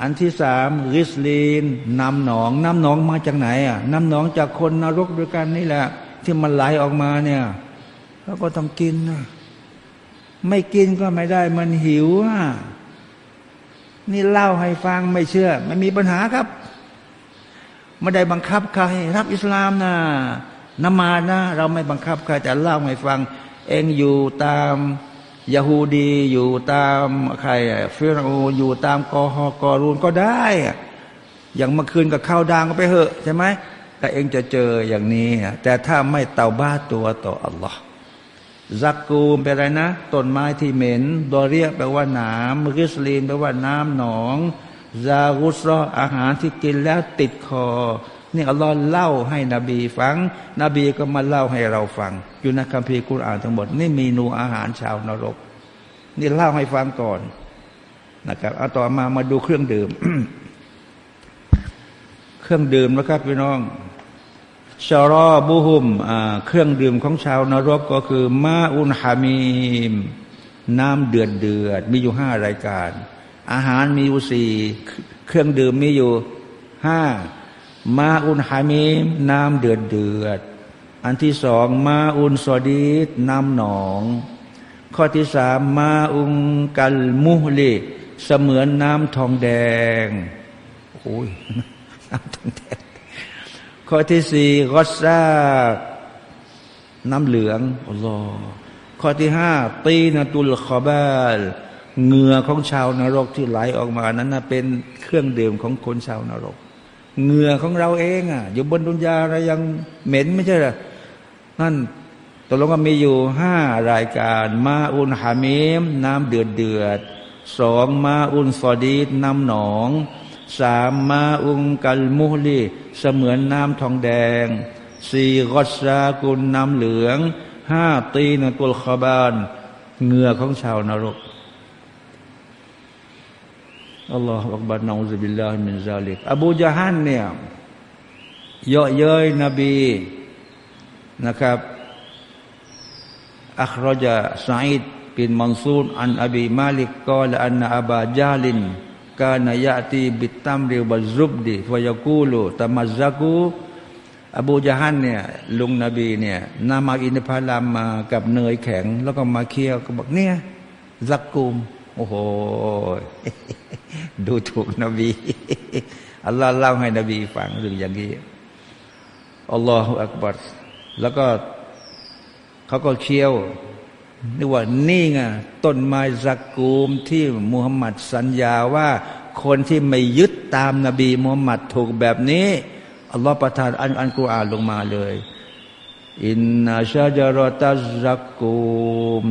อันที่สามริสลีนน้ำหนองน้ำหนองมาจากไหนอะน้ำหนองจากคนนรกด้วยกันนี่แหละ ที่มันไหลออกมาเนี่ยแล้วก็ต้องกินนะไม่กินก็ไม่ได้มันหิวอะ นี่เล่าให้ฟังไม่เชื่อ ไม่มีปัญหาครับไม่ได้บังคับใครรับอิสลามนะนมานะ เราไม่บังคับใครแต่เล่าให้ฟัง เองอยู่ตามยาฮูดีอยู่ตามใครฟิรโออยู่ตามกอฮอกอรูนก็ได้ อย่างเมื่อคืนกับข้าวดังก็ไปเหอะใช่ไหมแต่เองจะเจออย่างนี้ แต่ถ้าไม่เตาบ้าตัวต่ออัลลอฮ์ ซักกูมเป็นอะไรนะต้นไม้ที่เหม็นดอเรียแปลว่าหนามริสลีนแปลว่าน้ำหนองซากุสรออาหารที่กินแล้วติดคอ นี่อัลลอฮ์เล่าให้นบีฟัง นบีก็มาเล่าให้เราฟัง อยู่ในคัมภีร์คุรอานทั้งหมด นี่เมนูอาหารชาวนรก นี่เล่าให้ฟังก่อนนะครับเอาต่อมามาดูเครื่องดื่ม เครื่องดื่มนะครับพี่น้อง ชารอบุหุมเครื่องดื่มของชาวนรกก็คือมาอุนฮามีม น้ำเดือดเดือด มีอยู่ห้ารายการ อาหารมีอยู่สี่เครื่องดื่มมีอยู่ห้ามาอุนฮามีม น้ำเดือดเดือด อันที่สองมาอุนสอดีดน้ำหนอง ข้อที่สามมาอุงกัลมุฮลีเสมือนน้ำทองแดงโอ้ยน้ำทองแดง ข้อที่สี่กอซาน้ำเหลืองอัลลอฮ์ข้อที่ห้าตีนตุลคอบาลเหงื่อของชาวนรกที่ไหลออกมานั้นนะเป็นเครื่องดื่มของคนชาวนรกเหงื่อของเราเองอะ อยู่บนดุนยาเรายังเหม็นไม่ใช่หรอนั่นตกลงว่ามีอยู่ห้ารายการ มาอุนฮามิมน้ำเดือดเดือดสองมาอุนฟอดีดน้ำหนอง สามมาอุงกัลมุลี เสมือนน้ำทองแดง สี่กอซากุลน้ำเหลือง ห้าตีนกุลขบานเหงื่อของชาวนรกالله أكبر نعوذ بالله من ذلكอบูญะฮัลเนี่ยเยาะเย้ยนบีนะครับأخرج سعيد بن منصور عن أبي مالكกล่าวأن أبا جهل كان يأتي بالتمر والزبد فيقول تزقمواอบูจาฮันเนี่ยลุงนบีเนี่ยนำมาอินทผลัมมากับเนยแข็ง แล้วก็มาเคี่ยวก็บอกเนี่ยซักกูมโอ้โห ดูถูกนบีอัลลอฮ์เล่าให้นบีฟังเรื่องอย่างนี้อัลลอฮฺอักบัรแล้วก็เขาก็เคี่ยว นึกว่านี่ไงต้นไม้ซักกูมที่มุฮัมหมัดสัญญาว่า คนที่ไม่ยึดตามนาบีมุฮัมหมัดถูกแบบนี้อัลลอฮฺประทานอันอันกุรอานลงมาเลย อินนาชาจารตัซักกูม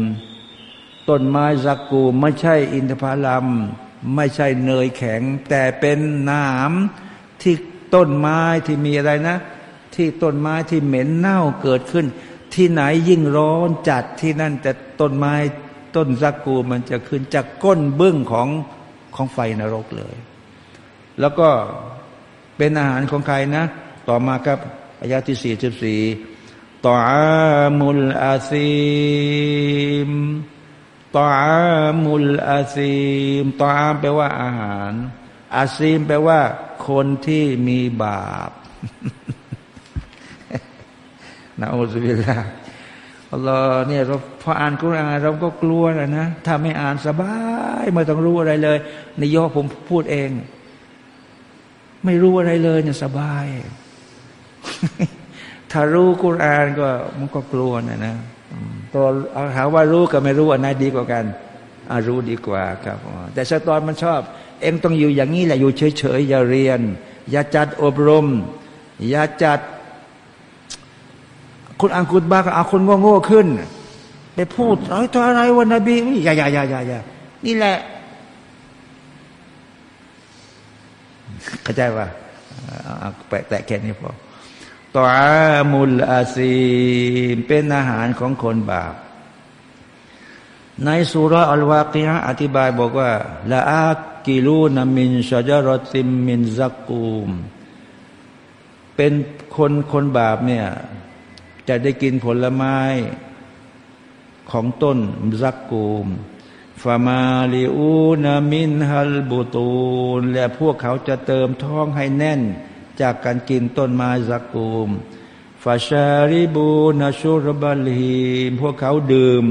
ต้นไม้ซักกูมไม่ใช่อินทผลัมไม่ใช่เนยแข็ง แต่เป็นน้ำที่ต้นไม้ที่มีอะไรนะ ที่ต้นไม้ที่เหม็นเน่าเกิดขึ้น ที่ไหนยิ่งร้อนจัดที่นั่นแต่ต้นไม้ต้นซักกูมมันจะขึ้นจากก้นเบื้องของของไฟนรกเลย แล้วก็เป็นอาหารของใครนะ ต่อมาครับอายาที่สี่สิบสี่ต่ออามุลอาซีมต่ออามุลอาซีมต่ออามแปลว่าอาหาร อาซีมแปลว่า คนที่มีบาป นะอัลลอฮฺบิลลาอัลลอฮ์เนี่ยเราพออ่านกุรอานเราก็กลัวนะนะถ้าไม่อ่านสบายไม่ต้องรู้อะไรเลยในย่อผมพูดเอง ไม่รู้อะไรเลยเนี่ยสบาย ถ้ารู้กุรอานก็มันก็กลัวนะนะตัวหาว่ารู้กับไม่รู้อันไหนดีกว่ากันอารู้ดีกว่าครับ แต่ชาตอนมันชอบ เองต้องอยู่อย่างนี้แหละอยู่เฉยๆอย่าเรียน อย่าจัดอบรม อย่าจัด คุณอังกุตบาก็เอาคนโง่ๆขึ้น ไปพูดเอ้ยตัวอะไรวันนบีอย่าอย่าอย่าอย่าอย่านี่แหละเข้าใจว่าแปะแตะแค่นี้พอต่ออามุลอาซีเป็นอาหารของคนบาป ในสุรอัลวากียะอธิบายบอกว่าละอากิลูนามินชาจารติมมินซักกูม เป็นคนคนบาปเนี่ย จะได้กินผลไม้ของต้นซักกูมฟามาลิอูนามินฮัลบูตูนและพวกเขาจะเติมท้องให้แน่น จากการกินต้นไม้ซักกูมฟาชาริบูนาชูรบัลฮีพวกเขาดื่ม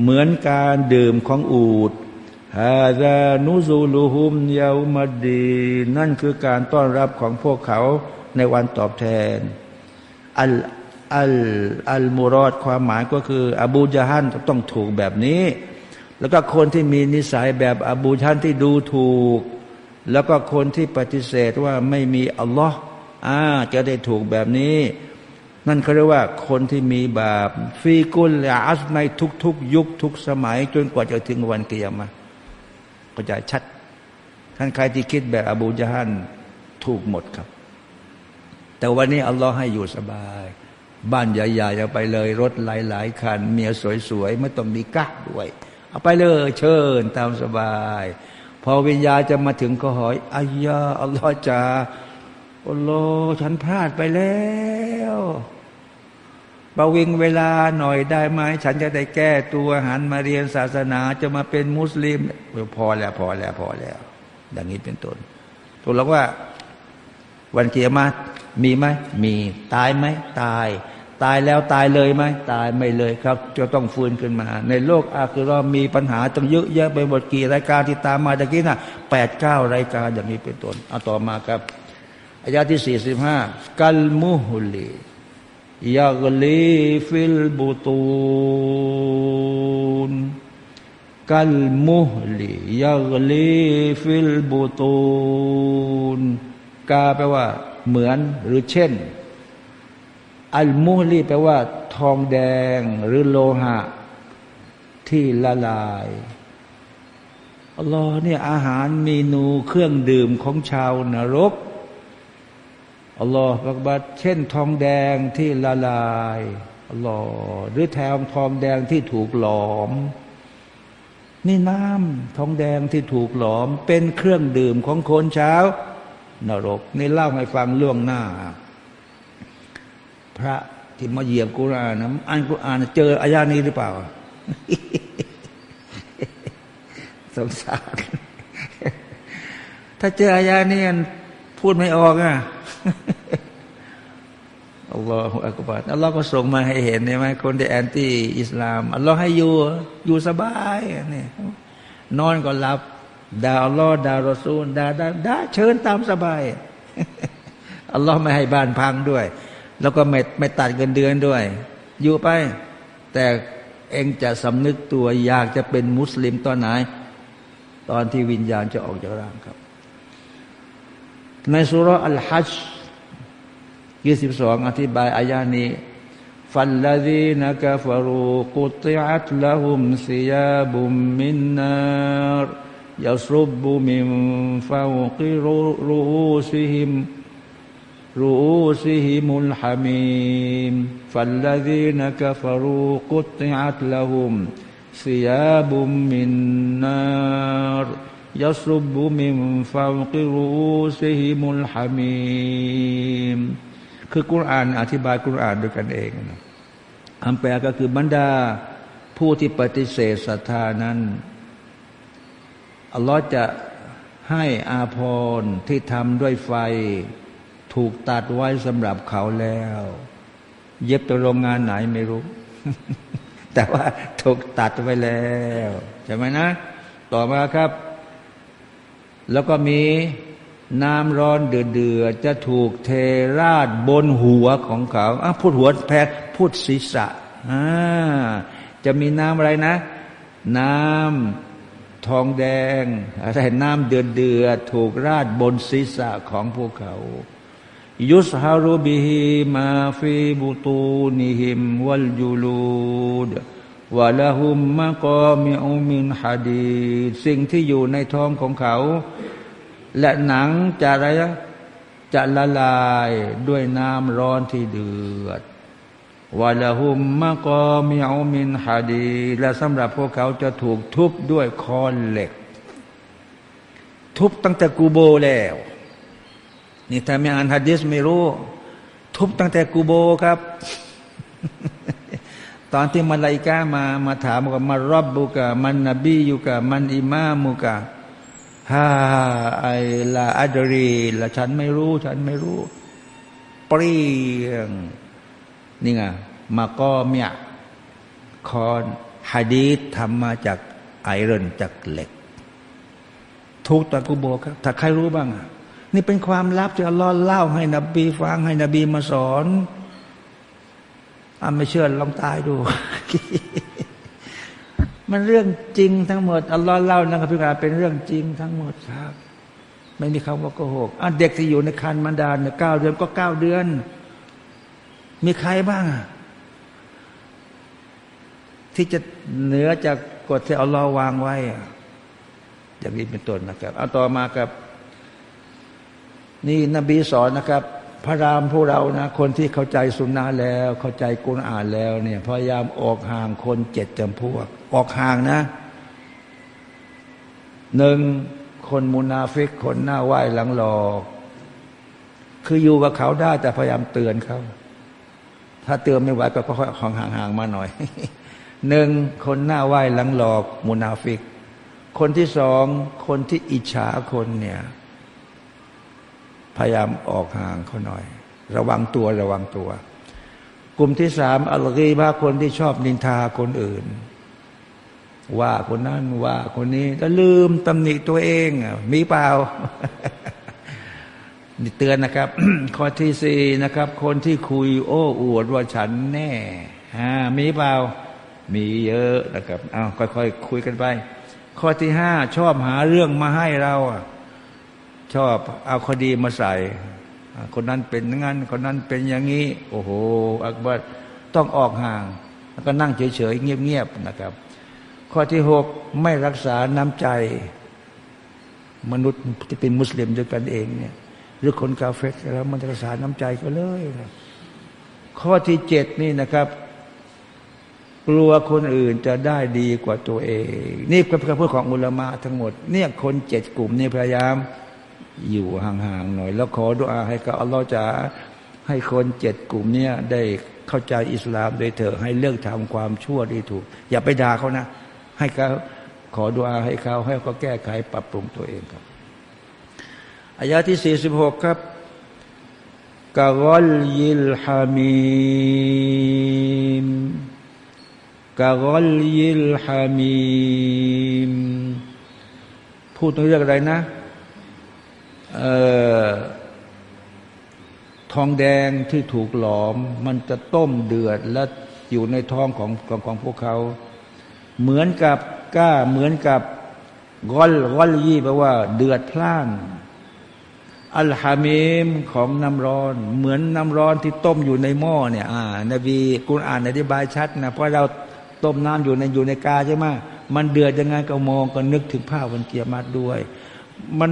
เหมือนการดื่มของอูดฮาซานุซูลูฮุมยาวมาดีนั่นคือการต้อนรับของพวกเขาในวันตอบแทนอัล อัลอัลมูรอดความหมายก็คือ อบูจาฮันต้องถูกแบบนี้ แล้วก็คนที่มีนิสัยแบบอบูชันที่ดูถูก แล้วก็คนที่ปฏิเสธว่าไม่มีอัลลอฮ์อ่าจะได้ถูกแบบนี้ นั่นเขาเรียกว่าคนที่มีบาปฟีกุลและอัสในทุกๆ ยุคทุกสมัย จนกว่าจะถึงวันเกียรมาก็จะชัดท่านใครที่คิดแบบอบูจฮันถูกหมดครับ แต่วันนี้อัลลอฮ์ให้อยู่สบาย บ้านใหญ่ๆไปเลย รถหลาย ๆ คัน เมียสวยๆไม่ต้องมีกักด้วย เอาไปเลยเชิญตามสบาย พอวิญญาจะมาถึงก็หอยอายาอัลลอฮ์จาอัลลอฮ์ฉันพลาดไปแล้วประวิงเวลาหน่อยได้ไหมฉันจะได้แก้ตัวหันมาเรียนศาสนาจะมาเป็นมุสลิม พอแล้วพอแล้วพอแล้ว อย่างนี้เป็นต้นตัวเราว่า วันเกียรมามีไหมมีตายไหมตาย ตายแล้วตายเลยไหมตายไม่เลยครับ จะต้องฟื้นขึ้นมา ในโลกอาคือเรามีปัญหาต้องเยอะแยะไปหมดกี่รายการที่ตามมาตะกี้น่ะแปดเก้ารายการอย่างนี้เป็นต้นเอาต่อมาครับอายาที่สี่สิบห้าكالمهل يغلي في البطون كالمهل يغلي في البطون ك แปลว่า เหมือนหรือเช่น المهلแปลว่า ทองแดงหรือโลหะ ที่ละลายอัลลอฮ์เนี่ยอาหารเมนูเครื่องดื่มของชาวนรกอัลลอฮ์บักบัดเช่น ทองแดงที่ละลายอัลลอฮ์หรือแถมทองแดงที่ถูกหลอม นี่น้ำทองแดงที่ถูกหลอม เป็นเครื่องดื่มของคนชาวนรก นี่เล่าให้ฟังล่วงหน้า พระที่มาเหยียบกุรานนะอ่านกุรานเจออายานี้หรือเปล่า สงสาร ถ้าเจออายานี่พูดไม่ออกอะอัลลอฮฺอักบารอัลลอฮ์ก็ส่งมาให้เห็นใช่ไหมคนที่แอนตี้อิสลามอัลลอฮ์ให้อยู่อยู่สบายนี่นอนก็หลับด่าอัลลอฮ์ด่ารอซูลดาด่าด่าเชิญตามสบายอัลลอฮ์ไม่ให้บ้านพังด้วย แล้วก็ไม่ไม่ตัดเงินเดือนด้วย อยู่ไป แต่เองจะสำนึกตัวอยากจะเป็นมุสลิมตอนไหน ตอนที่วิญญาณจะออกจากร่างครับ ในสุรอัลฮัจยี่สิบสองอธิบายอายานี้ฟัลลาดีนักฟารูกุติอัตละหุมซียาบุมมินนารยัสรุบุมิมฟาวกิรูรูซิฮิม رؤوسهم الحميم فالذين كفروا قطعت لهم ثياب من نار يصب من فوق رؤوسهم الحميم คือกุรอานอธิบายกุรอานด้วยกันเองนะคำแปลก็คือบรรดาผู้ที่ปฏิเสธศรัทธานั้น อัลลอฮ์จะให้อาพรที่ทำด้วยไฟ ถูกตัดไว้สำหรับเขาแล้ว เย็บตัวโรงงานไหนไม่รู้ แต่ว่าถูกตัดไว้แล้วใช่ไหมนะ ต่อมาครับ แล้วก็มีน้ำร้อนเดือดจะถูกเทราดบนหัวของเขาอะพูดหัวแพ้พูดศีรษะอ่าจะมีน้ำอะไรนะ น้ำทองแดงอะไรน้ำเดือดเดือดถูกราดบนศีรษะของพวกเขา ยุสฮารุบิฮิมาฟีบุตูนิฮิมวัลยูลูดวะละหุมมะกอมิอุมินฮะดีสิ่งที่อยู่ในท้องของเขา และหนังจะอะไรจะละลายด้วยน้ำร้อนที่เดือดวาละหุมมะกอมิอุมินฮาดี และสำหรับพวกเขาจะถูกทุบด้วยคอนเหล็ก ทุบตั้งแต่กูโบแล้ว นี่ถ้าไม่อ่านฮะดิษไม่รู้ ทุบตั้งแต่กูโบครับ ตอนที่มาลายกามามาถามว่ามารับบุกะมันนบีอยู่กะมันอิมามุกะฮาไอลาอัดรีละฉันไม่รู้ ฉันไม่รู้ เปรี้ยงนี่ไงมาก็เมียคอนฮะดีษทำมาจากไอรอนจากเหล็ก ทุกตะกุโบครับ ถ้าใครรู้บ้างอะ นี่เป็นความลับที่อัลลอฮ์เล่าให้นบีฟังให้นบีมาสอนอ่าไม่เชื่อลองตายดู มันเรื่องจริงทั้งหมดอัลลอฮ์เล่านะครับพี่อาเป็นเรื่องจริงทั้งหมดครับ ไม่มีคำว่าโกหกอะเด็กที่อยู่ในคันมันดาเนี่ยเก้าเดือนก็เก้าเดือน มีใครบ้างที่จะเหนือจากกฎที่อัลลอฮ์วางไว้อย่างนี้เป็นต้นนะครับ เอาต่อมากับ นี่นบีสอนนะครับ พระรามพวกเรานะ คนที่เข้าใจสุนนะแล้ว เข้าใจกุณอ่านแล้วเนี่ย พยายามออกห่างคนเจ็ดจำพวก ออกห่างนะหนึ่งคนมุนาฟิกคนหน้าไหว้หลังหลอก คืออยู่กับเขาได้แต่พยายามเตือนเขาถ้าเตือนไม่ไหวก็ค่อยๆห่างๆมาหน่อยหนึ่งคนหน้าไหว้หลังหลอกมุนาฟิก คนที่สองคนที่อิจฉาคนเนี่ย พยายามออกห่างเขาหน่อย ระวังตัวระวังตัว กลุ่มที่สามอัลกีบาคนที่ชอบนินทาคนอื่น ว่าคนนั้นว่าคนนี้แล้วลืมตำหนิตัวเองมีเปล่าเตือนนะครับ ข้อที่สี่นะครับ คนที่คุยโอ้อวดว่าฉันแน่ฮะมีเปล่า มีเยอะนะครับ เอาค่อยๆคคุยกันไป ข้อที่ห้าชอบหาเรื่องมาให้เราอะ ชอบเอาคดีมาใส่ คนนั้นเป็นงั้น คนนั้นเป็นอย่างนี้ โอ้โห อักบัดต้องออกห่าง แล้วก็นั่งเฉยๆ เงียบๆนะครับ ข้อที่หกไม่รักษาน้ำใจ มนุษย์ที่เป็นมุสลิมด้วยกันเองเนี่ยหรือคนกาเฟสแล้วมันรักษาน้ำใจก็เลยนะข้อที่เจ็ดนี่นะครับ กลัวคนอื่นจะได้ดีกว่าตัวเอง นี่เป็นคำพูดของอุลามะทั้งหมด เนี่ยคนเจ็ดกลุ่มนี่พยายาม อยู่ห่างๆหน่อย แล้วขอดุอาให้กับอัลลอฮ์จะให้คนเจ็ดกลุ่มเนี้ยได้เข้าใจอิสลามโดยเถอะให้เลิกทำความชั่วที่ถูก อย่าไปด่าเขานะ ให้เขาขอดุอาให้เขาให้เขาแก้ไขปรับปรุงตัวเองครับอายะที่สี่สิบหกครับกะกอลยิลฮามีมกะกอลยิลฮามีมพูดถึงเรื่องอะไรนะ ทองแดงที่ถูกหลอม มันจะต้มเดือดและอยู่ในท้องของของของพวกเขา เหมือนกับก้าเหมือนกับกอลกอลยี่แปลว่า เดือดพล่าน อัลฮามิมของน้ำร้อน เหมือนน้ำร้อนที่ต้มอยู่ในหม้อเนี่ย อ่านบีกุณอ่านอธิบายชัดนะเพราะเราต้มน้ำอยู่ในอยู่ในกาใช่ไหมมันเดือดยังไงก็มองก็นึกถึงภาพวันเกียรติด้วย มัน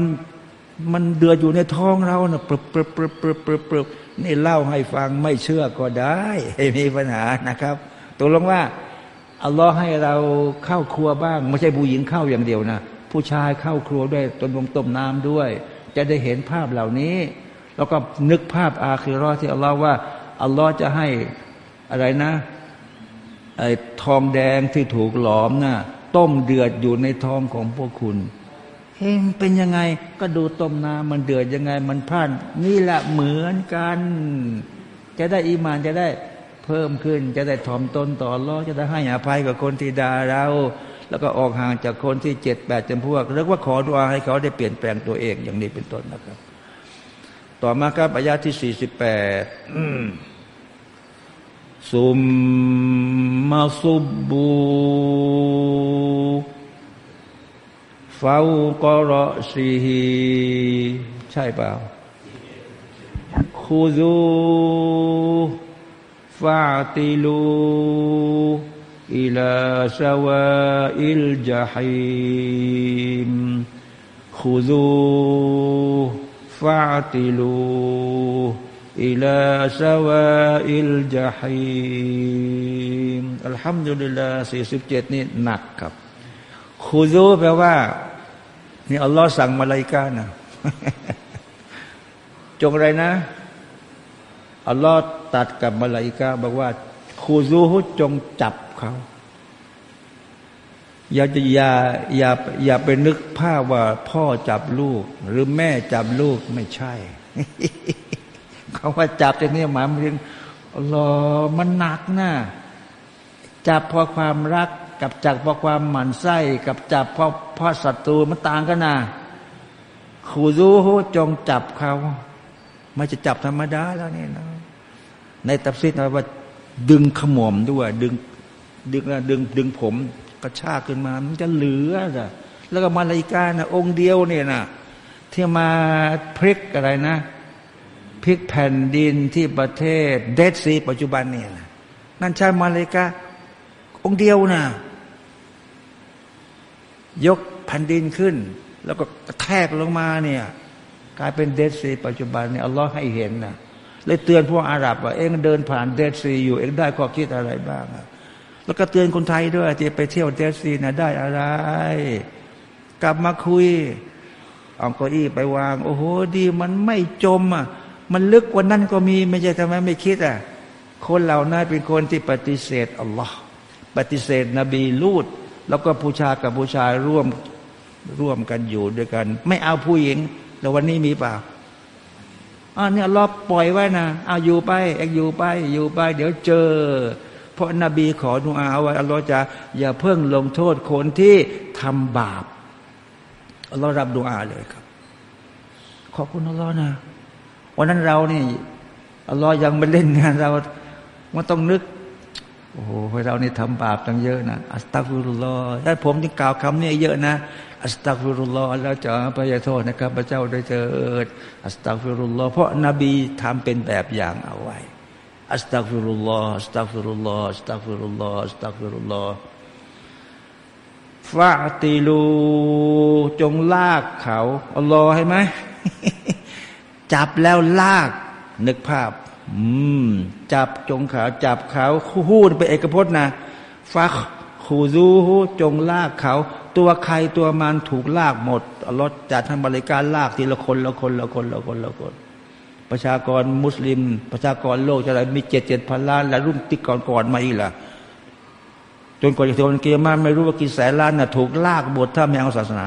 มันเดือดอยู่ในท้องเรานะ่ะปรบปรบปรบปรบปรบปรบนี่เล่าให้ฟังไม่เชื่อก็ได้ไม่มีปัญหานะครับตกลงว่าอัลลอฮ์ให้เราเข้าครัวบ้าง ไม่ใช่ผู้หญิงเข้าอย่างเดียวนะผู้ชายเข้าครัวด้วยต้นวงต้มน้ำด้วย จะได้เห็นภาพเหล่านี้ แล้วก็นึกภาพอาคิรอที่อัลลอฮ์ว่าอัลลอฮ์จะให้อะไรนะไอ้ทองแดงที่ถูกหลอมนะ่ะต้มเดือดอยู่ในท้องของพวกคุณ เฮ้เป็นยังไงก็ดูต้มน้ำมันเดือดยังไงมันพร่านนี่แหละเหมือนกัน จะได้อีมานจะได้เพิ่มขึ้น จะได้ถ่อมตนต่อรอจะได้ให้อภัยกับคนที่ด่าเรา แล้วก็ออกห่างจากคนที่เจ็ดแปดจำพวกเรียกว่าขอดุอาให้เขาได้เปลี่ยนแปลงตัวเองอย่างนี้เป็นต้นนะครับ ต่อมาครับอายาที่สี่สิบแปดซุมมาซุบบู ฟาวกอรอซีฮีใช่เปล่าคูซูฟาติลูอิลาสวาอิลจาฮิมคูซูฟาติลูอิลาสวาอิลจาฮิมอัลฮัมดุลิลลาห์สี่สิบเจ็ดนี่หนักครับคูซูแปลว่า นี่อัลลอฮ์สั่งมาลายกานะจงไรนะ อัลลอฮ์ตัดกับมาลายกาบอกว่าคูซูฮุจงจับเขาอย่าจะอย่าอย่าอย่าไปนึกภาพว่าพ่อจับลูก หรือแม่จับลูกไม่ใช่เขาว่าจับแต่เนี่ยหมายถึงรอมันหนักนะจับพราะความรัก กับจับเพราะความหมั่นไส้ กับจับเพราะเพราะศัตรูมันต่างกันนะขู่รู้จงจับเขา ไม่จะจับธรรมดาแล้วนี่นะในตับซิดนะว่าดึงขมอมด้วย ดึงดึงดึงดึงผมกระชากขึ้นมา มันจะเหลือจ้ะแล้วก็มาลายกานะองค์เดียวเนี่ยนะที่มาพลิกอะไรนะพลิกแผ่นดินที่ประเทศเดซีปัจจุบันเนี่ยนะนั่นใช่มาเลยกาองเดียวน่ะ ยกแผ่นดินขึ้น แล้วก็กระแทกลงมาเนี่ยกลายเป็นเดซีปัจจุบันเนี่ยอัลลอฮ์ให้เห็นนะเลยเตือนพวกอาหรับว่า เองเดินผ่านเดซีอยู่เองได้ข้อคิดอะไรบ้าง แล้วก็เตือนคนไทยด้วยที่ไปเที่ยวเดซีนะได้อะไร กลับมาคุยเอาเก้าอี้ไปวาง โอ้โหดีมันไม่จมอะมันลึกกว่านั้นก็มีไม่ใช่ทำไมไม่คิดอะคนเหล่านั้นเป็นคนที่ปฏิเสธอัลลอฮ์ปฏิเสธนบีลูด แล้วก็ผู้ชายกับผู้ชายร่วมร่วมกันอยู่ด้วยกัน ไม่เอาผู้หญิงแล้ววันนี้มีเปล่าอ่าเนี่ยรอบปล่อยไว้นะเอาอยู่ไปเอกอยู่ไป อยู่ไป เดี๋ยวเจอ เพราะนบีขอดุอาว่าอัลลอฮ์จะอย่าเพิ่งลงโทษคนที่ทำบาปอัลลอฮ์รับดุอาเลยครับ ขอบคุณอัลลอฮ์นะวันนั้นเรานี่อัลลอฮ์ยังไม่เล่นงานเรามันต้องนึก โอ้โหเรานี่ทำบาปตั้งเยอะนะأستغفر الله ถ้าผมจึงกล่าวคำนี้เยอะนะأستغفر الله แล้วจะพระยาโทษนะครับพระเจ้าได้เจอأستغفر الله เพราะนบีทำเป็นแบบอย่างเอาไว้أستغفر الله أستغفر الله أستغفر الله أستغفر الله فاعتلوهจงลากเขาอัลลอฮ์ให้ไหมจับแล้วลากนึกภาพ อืม จับจงขาจับเขาคู่เป็นเอกพจน์นะฟักคูซูฮูจงลากเขา ตัวใครตัวมันถูกลากหมดรถจัดทำบริการลากทีละคนละคนละคนละคนละคน ประชากรมุสลิม ประชากรโลกจะอะไรมีเจ็ดเจ็ดพันล้าน และรุ่นติก่อนก่อนมาอีกล่ะ จนกว่าจะถึงวันเกียร์มาไม่รู้ว่ากี่แสนล้านน่ะถูกลากหมดถ้าไม่เอาศาสนา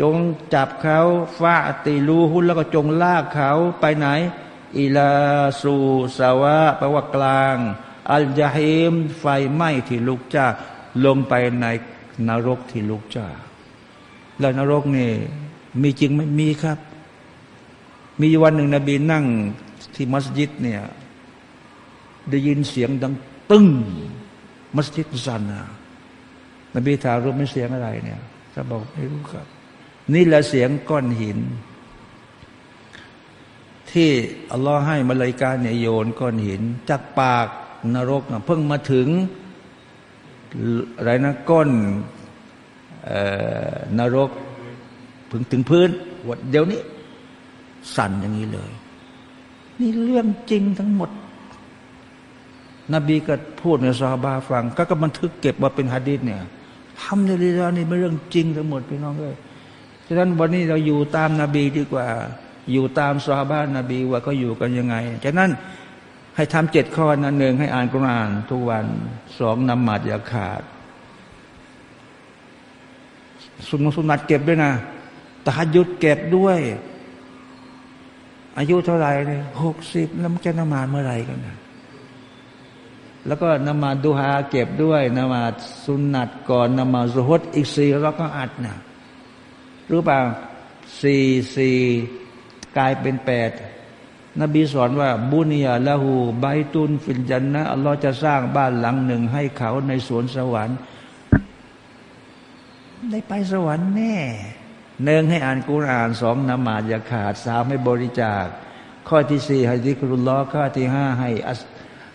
จจงจับเขาฟาติลูหุนแล้วก็จงลากเขาไปไหน อิลาสูสาวะแปลว่ากลาง อัลจาฮิมไฟไหม้ที่ลุกจ้า ลงไปในนรกที่ลุกจ้า แล้วนรกนี่มีจริงไหมมีครับ มีวันหนึ่งนบีนั่งที่มัสยิดเนี่ย ได้ยินเสียงดังตึ้ง มัสยิดสันนะนบีถามรู้ไม่เสียงอะไรเนี่ยเขาบอกไม่รู้ครับ นี่แหละเสียงก้อนหิน ที่อัลลอฮ์ให้มาลายกาเนี่ยโยนก้อนหิน จากปากนรกเพิ่งมาถึงไรนะก้อนนรกถึงถึงพื้นวัดเดี๋ยวนี้ สั่นอย่างนี้เลย นี่เรื่องจริงทั้งหมด นบีก็พูดในซาบาฟัง ก็ก็บันทึกเก็บมาเป็นฮะดีษเนี่ยทำในเรื่องนี้เป็นเรื่องจริงทั้งหมดพี่น้องเลยฉะนั้นวันนี้เราอยู่ตามนาบีดีกว่า อยู่ตามซาบานาบีว่าเขาอยู่กันยังไงฉะนั้นให้ทำเจ็ดข้อนั้นหนึ่งให้อ่านกุราน ทุกวันสองนำมัดอย่าขาด สุนสุนัตเก็บด้วยนะตายุดเก็บด้วย อายุเท่าไหร่เลยหกสิบแล้วมันจะนมาเมื่อไรกันนะแล้วก็นมาดูฮาเก็บด้วยนมาสุนัตก่อนนมาสุฮดอีกสี่แล้วก็อัดนะรู้ป่าสี่สี่ กลายเป็นแปดนบีสอนว่า บุญยาละหูใบตุนฟิลจันนะอัลลอฮ์จะสร้างบ้านหลังหนึ่งให้เขาในสวนสวรรค์ ได้ไปสวรรค์แน่หนึ่งให้อ่านกุรอานสองนมาอย่าขาดสามให้บริจาค ข้อที่สี่ให้ดิกรุลลอข้อที่ห้าให้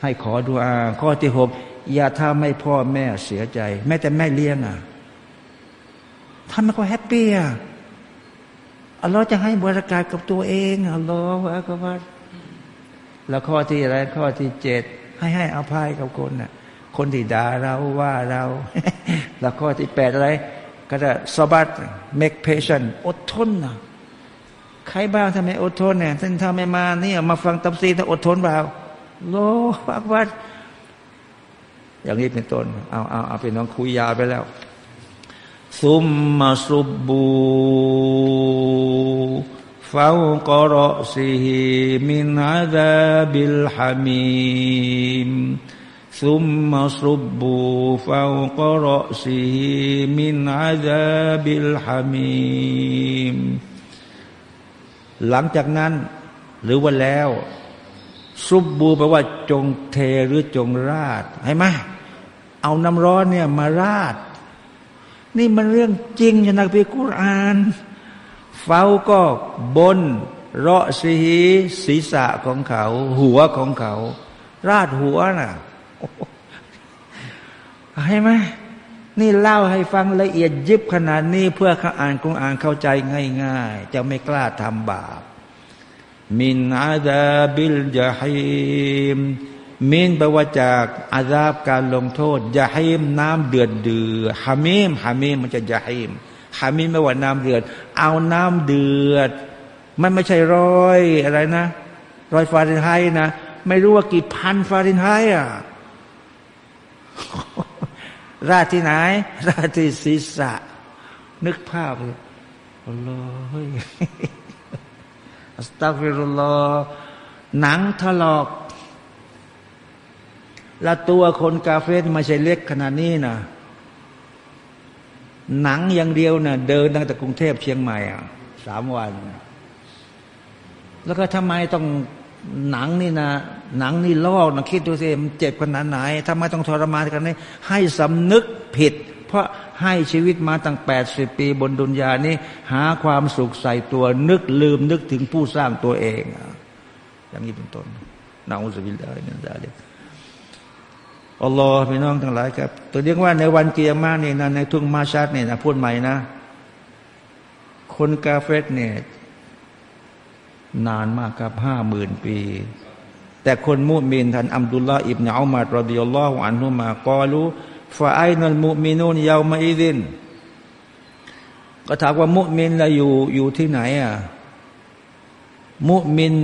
ให้ขอดุอา ข้อที่หกอย่าทำให้พ่อแม่เสียใจ แม้แต่แม่เลี้ยงอะทำมันก็แฮปปี้อะ อัลลอฮ์จะให้บริการกับตัวเองอัลลอฮ์ว่าก็ว่าแล้วข้อที่อะไรข้อที่เจ็ดให้ให้อภัยกับคนน่ะ คนที่ด่าเราว่าเรา แล้วข้อที่แปดอะไร ก็จะสบัด make patient อดทนนะใครบ้างทำไมอดทนเนี่ยท่านทำไม่มาเนี่ยมาฟังตับซีถ้าอดทนเปล่าโลฟักวัดอย่างนี้เป็นต้น เอาเอาเอาเป็นน้องคุยยาไปแล้ว ซุมมาสุบูฟาวกรอซีฮิมินอาดาบิลฮามิมซุมมาสุบูฟาวกรอซีฮิมินอาดาบิลฮามิมหลังจากนั้น หรือว่าแล้ว ซุบบูแปลว่าจงเทหรือจงราด ให้ไหมเอาน้ำร้อนเนี่ยมาราด นี่มันเรื่องจริงจากนักพิกุราน เฝ้าก็บนเราะสีศีรษะของเขา หัวของเขา ราดหัวน่ะให้ไหมนี่เล่าให้ฟังละเอียดยิบขนาดนี้เพื่อเขาอ่านกุรอานเข้าใจง่าย ๆ จะไม่กล้าทำบาป มินอาดาบิลยาฮิม มินแปลว่าจากอาดาบการลงโทษยาฮิมน้ำเดือดเดือฮามิมฮามิมมันจะยาฮิมฮามิมแปลว่าน้ำเดือด เอาน้ำเดือด มันไม่ใช่ร้อยอะไรนะร้อยฟาเรนไฮต์นะไม่รู้ว่ากี่พันฟาเรนไฮต์อะราดที่ไหน ราดที่ศีรษะ นึกภาพเลยโอ้โหอัสตัฟิรุลลอหนังถลอก และตัวคนกาเฟสไม่ใช่เล็กขนาดนี้นะหนังอย่างเดียวนะ่ะเดินตั้งแต่กรุงเทพเชียงใหม่อะสามวัน แล้วก็ทำไมต้องหนังนี่นะหนังนี่ลอกนะคิดดูสิมันเจ็บขนาดไหนทำไมต้องทรมานกันนี้ให้สำนึกผิด เพราะให้ชีวิตมาตั้งแปดสิบปีบนดุนยานี้ หาความสุขใส่ตัว นึกลืมนึกถึงผู้สร้างตัวเองอย่างนี้เป็นต้นนาอุสบิลได้เนี่ยได้ อัลลอฮ์พี่น้องทั้งหลายครับ ตัวเรียกว่าในวันเกียร์มาเนี่ยนะในทุ่งมาชัดเนี่ยนะพูดใหม่นะ คนกาเฟตเนี่ยนานมากครับห้าหมื่นปี แต่คนมุมินท่านอัมดุลลาอิบเนาอัมัดรดิยัลลอฮุอันฮุมากอลูฟาไอนัลมุมินูนยาวมาอิดินก็ถามว่ามุมินเราอยู่อยู่ที่ไหนอะมุมิน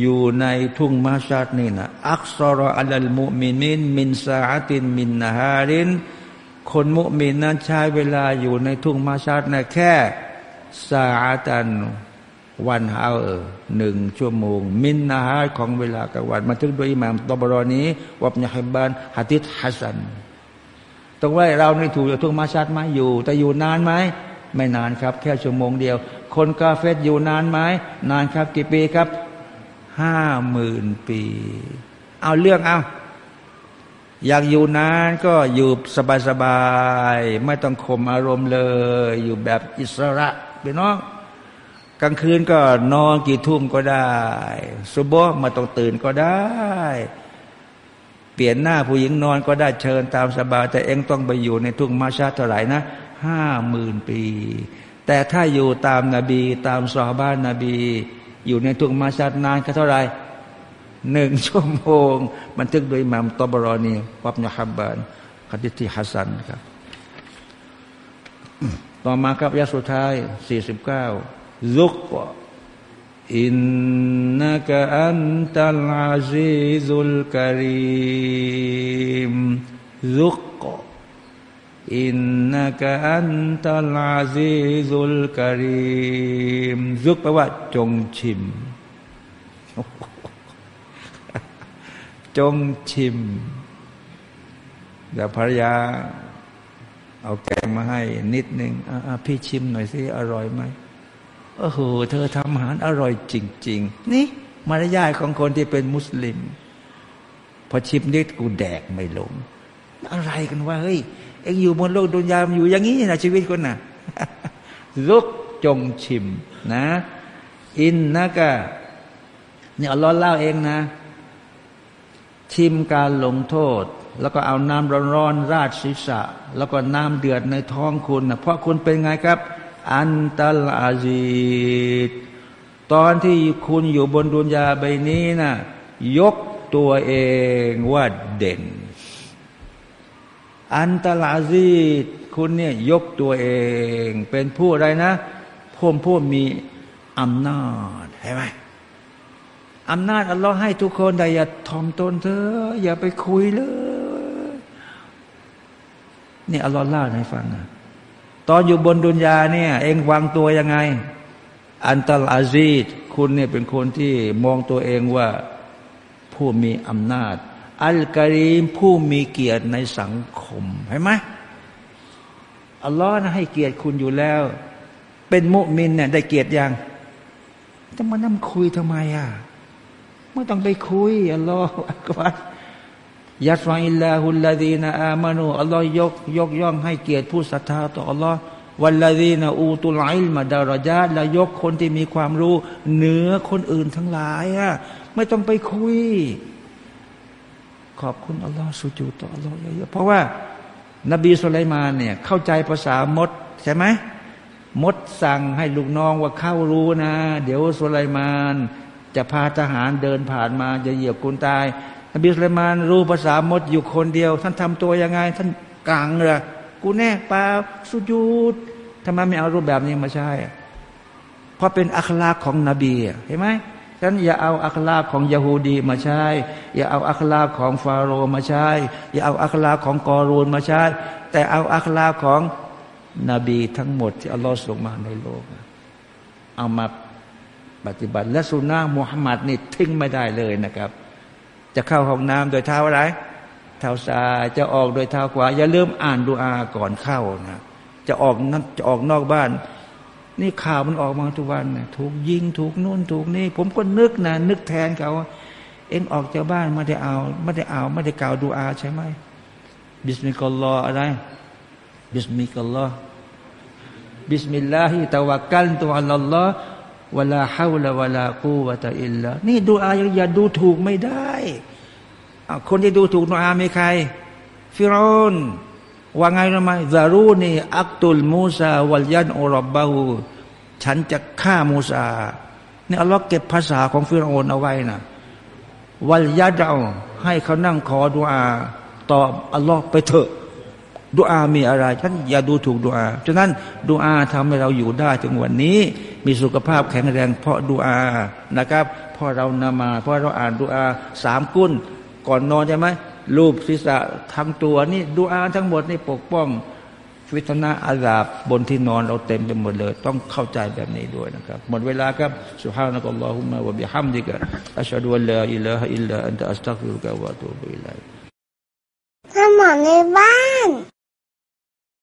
อยู่ในทุ่งมาชัดนี่นะอักษรอัลลมุมินินมินซาตินมินนาฮาริน คนมุมินนั้นใช้เวลาอยู่ในทุ่งมาชาดนะแค่สาตันวันเฮาเออหนึ่งชั่วโมง มินนาฮาของเวลากลางวันมาถึงโดยอิหม่ามตบรอนี้วับยาฮิบานฮัดิษฮัสันตรงว่าเราในถูกอยู่ทุ่งมาชาดไหมอยู่ แต่อยู่นานไหมไม่นานครับ แค่ชั่วโมงเดียว คนกาเฟตอยู่นานไหมนานครับกี่ปีครับ ห้าหมื่นปี เอาเรื่องเอาอยากอยู่นานก็อยู่สบายๆไม่ต้องข่มอารมณ์เลย อยู่แบบอิสระพี่น้องกลางคืนก็นอนกี่ทุ่มก็ได้สุบมาต้องตื่นก็ได้ เปลี่ยนหน้าผู้หญิงนอนก็ได้เชิญตามสบายแต่เองต้องไปอยู่ในทุ่งมาชาเท่าไหร่นะห้าหมื่นปี แต่ถ้าอยู่ตามนาบี ตามสอบ้านนาบี อยู่ในทุ่งมาชานานก็เท่าไหร่หนึ่งชั่วโมง บันทึกโดยมามตบรอนีวับยาฮับบานคดิที่ฮัสันครับ ต่อมาครับยาสุดท้ายสี่สิบเก้าซุกอินนักอันตัลอาซีซุลกะรีมซุก อินนักอันตัลอาซีซุลกะรีมซุกแปลว่า จงชิม จงชิมเดี๋ยวภรรยา เอาแกงมาให้นิดหนึ่งพี่ชิมหน่อยสิอร่อยไหมโอ้โหเธอทำอาหารอร่อยจริง ๆ นี่มารยาทของคนที่เป็นมุสลิม พอชิมนิดกูแดกไม่ลง อะไรกันวะเฮ้ยเอ็งอยู่บนโลกดุนยามอยู่อย่างนี้นะชีวิตคนน่ะลุกจงชิมนะ อินนะกะเนี่ยอัลลอฮ์เล่าเองนะ ชิมการลงโทษ แล้วก็เอาน้ำร้อนๆราดศีรษะ แล้วก็น้ำเดือดในท้องคุณนะเพราะคุณเป็นไงครับ อันตลาจีตตอนที่คุณอยู่บนดุนยาใบนี้นะยกตัวเองว่าเด่น อันตลาจีตคุณเนี่ยยกตัวเอง เป็นผู้อะไรนะผู้ผู้มีอำนาจใช่ไหมอำนาจอัลลอฮ์ให้ทุกคนแต่อย่าทอมตนเธออย่าไปคุยเลยนี่อัลลอฮ์เล่าให้ฟังนะตอนอยู่บนดุนยาเนี่ย เองวางตัวยังไง อันตลอาซีดคุณเนี่ยเป็นคนที่มองตัวเองว่าผู้มีอำนาจ อัลกรีมผู้มีเกียรติในสังคมเห็นไหมอัลลอฮ์นะให้เกียรติคุณอยู่แล้ว เป็นมุมินเนี่ยได้เกียรติยังจะมานั่งคุยทำไมอะไม่ต้องไปคุยอัลลอฮฺอักบัรยัตฟังอิลลาฮุลลาดีนาอามานูอัลลอฮ์ยกยกย่องให้เกียรติผู้ศรัทธาต่ออัลลอฮ์วันลาดีนาอูตุลอิลมาดารจาและยกคนที่มีความรู้ เหนือคนอื่นทั้งหลายอะไม่ต้องไปคุย ขอบคุณอัลลอฮ์สุจูต่ออัลลอฮ์เยอะๆเพราะว่า นบีสุลัยมานเนี่ย เข้าใจภาษามดใช่ไหมมดสั่งให้ลูกน้องว่าเข้ารู้นะ เดี๋ยวสุลัยมาน จะพาทหารเดินผ่านมาจะเหยียบคุณตาย นบีสุลัยมานรู้ภาษามดอยู่คนเดียว ท่านทำตัวยังไง ท่านกลางเลยกูแน่ปลาสุญูดทำไมไม่เอารูปแบบนี้มาใช้เพราะเป็นอัคลาของนบีเห็นไหม ฉะนั้นอย่าเอาอัคลาของยาฮูดีมาใช้ อย่าเอาอัคลาของฟาโรห์มาใช้ อย่าเอาอัคลาของกอรูนมาใช้ แต่เอาอัคลาของนบีทั้งหมดที่อัลลอฮฺส่งมาในโลก เอามาปฏิบัติ และสุนนะมุฮัมมัดนี่ทิ้งไม่ได้เลยนะครับ จะเข้าห้องน้ำโดยเท้าอะไร เท้าซ้ายจะออกโดยเท้าขวา อย่าลืมอ่านดูอาก่อนเข้านะจะออกนั่นจะออกนอกบ้าน นี่ข่าวมันออกมาทุกวันนะถูกยิงถูกนู่นถูกนี่ ผมก็นึกนะนึกแทนเขาเอ็งออกจากบ้านไม่ได้เอาไม่ได้เอาไม่ได้กล่าวดูอาใช่ไหมบิสมิลลอฮ์อะไรبسم الله بسم الله توكلت على الله ولا حول ولا قوة إلاนี่ดูอาอย่าดูถูกไม่ได้ คนที่ดูถูกดูอาไม่ใคร ฟิรอน ว่าไงรู้ไหมذروني أقتل موسى وليدع ربهฉันจะฆ่ามูซาเนี่ยอัลลอฮ์เก็บภาษาของฟิรอนเอาไว้นะوليدعให้เขานั่งขอดุอาตอบอัลลอฮ์ไปเถอะดุอามีอะไรท่านอย่าดูถูกดุอาฉะนั้นดุอาทำให้เราอยู่ได้ถึงวันนี้ มีสุขภาพแข็งแรง เพราะดุอานะครับเพราะเรานามา เพราะเราอ่านดุอาสามกุนก่อนนอนใช่ไหม รูปศีรษะทั้งตัวนี่ดูอาทั้งหมดนี่ปกป้องวิทนาอาซาบบนที่นอนเราเต็มไปหมดเลย ต้องเข้าใจแบบนี้ด้วยนะครับ หมดเวลาครับสุฮานะกัลลอฮุมะวะบิฮัมดิกะอัชฮะดุอัลลาอิลาฮะอิลลาอันตะอัสตัฟิรุกะวะตูบุอิลัยสมองในบ้าน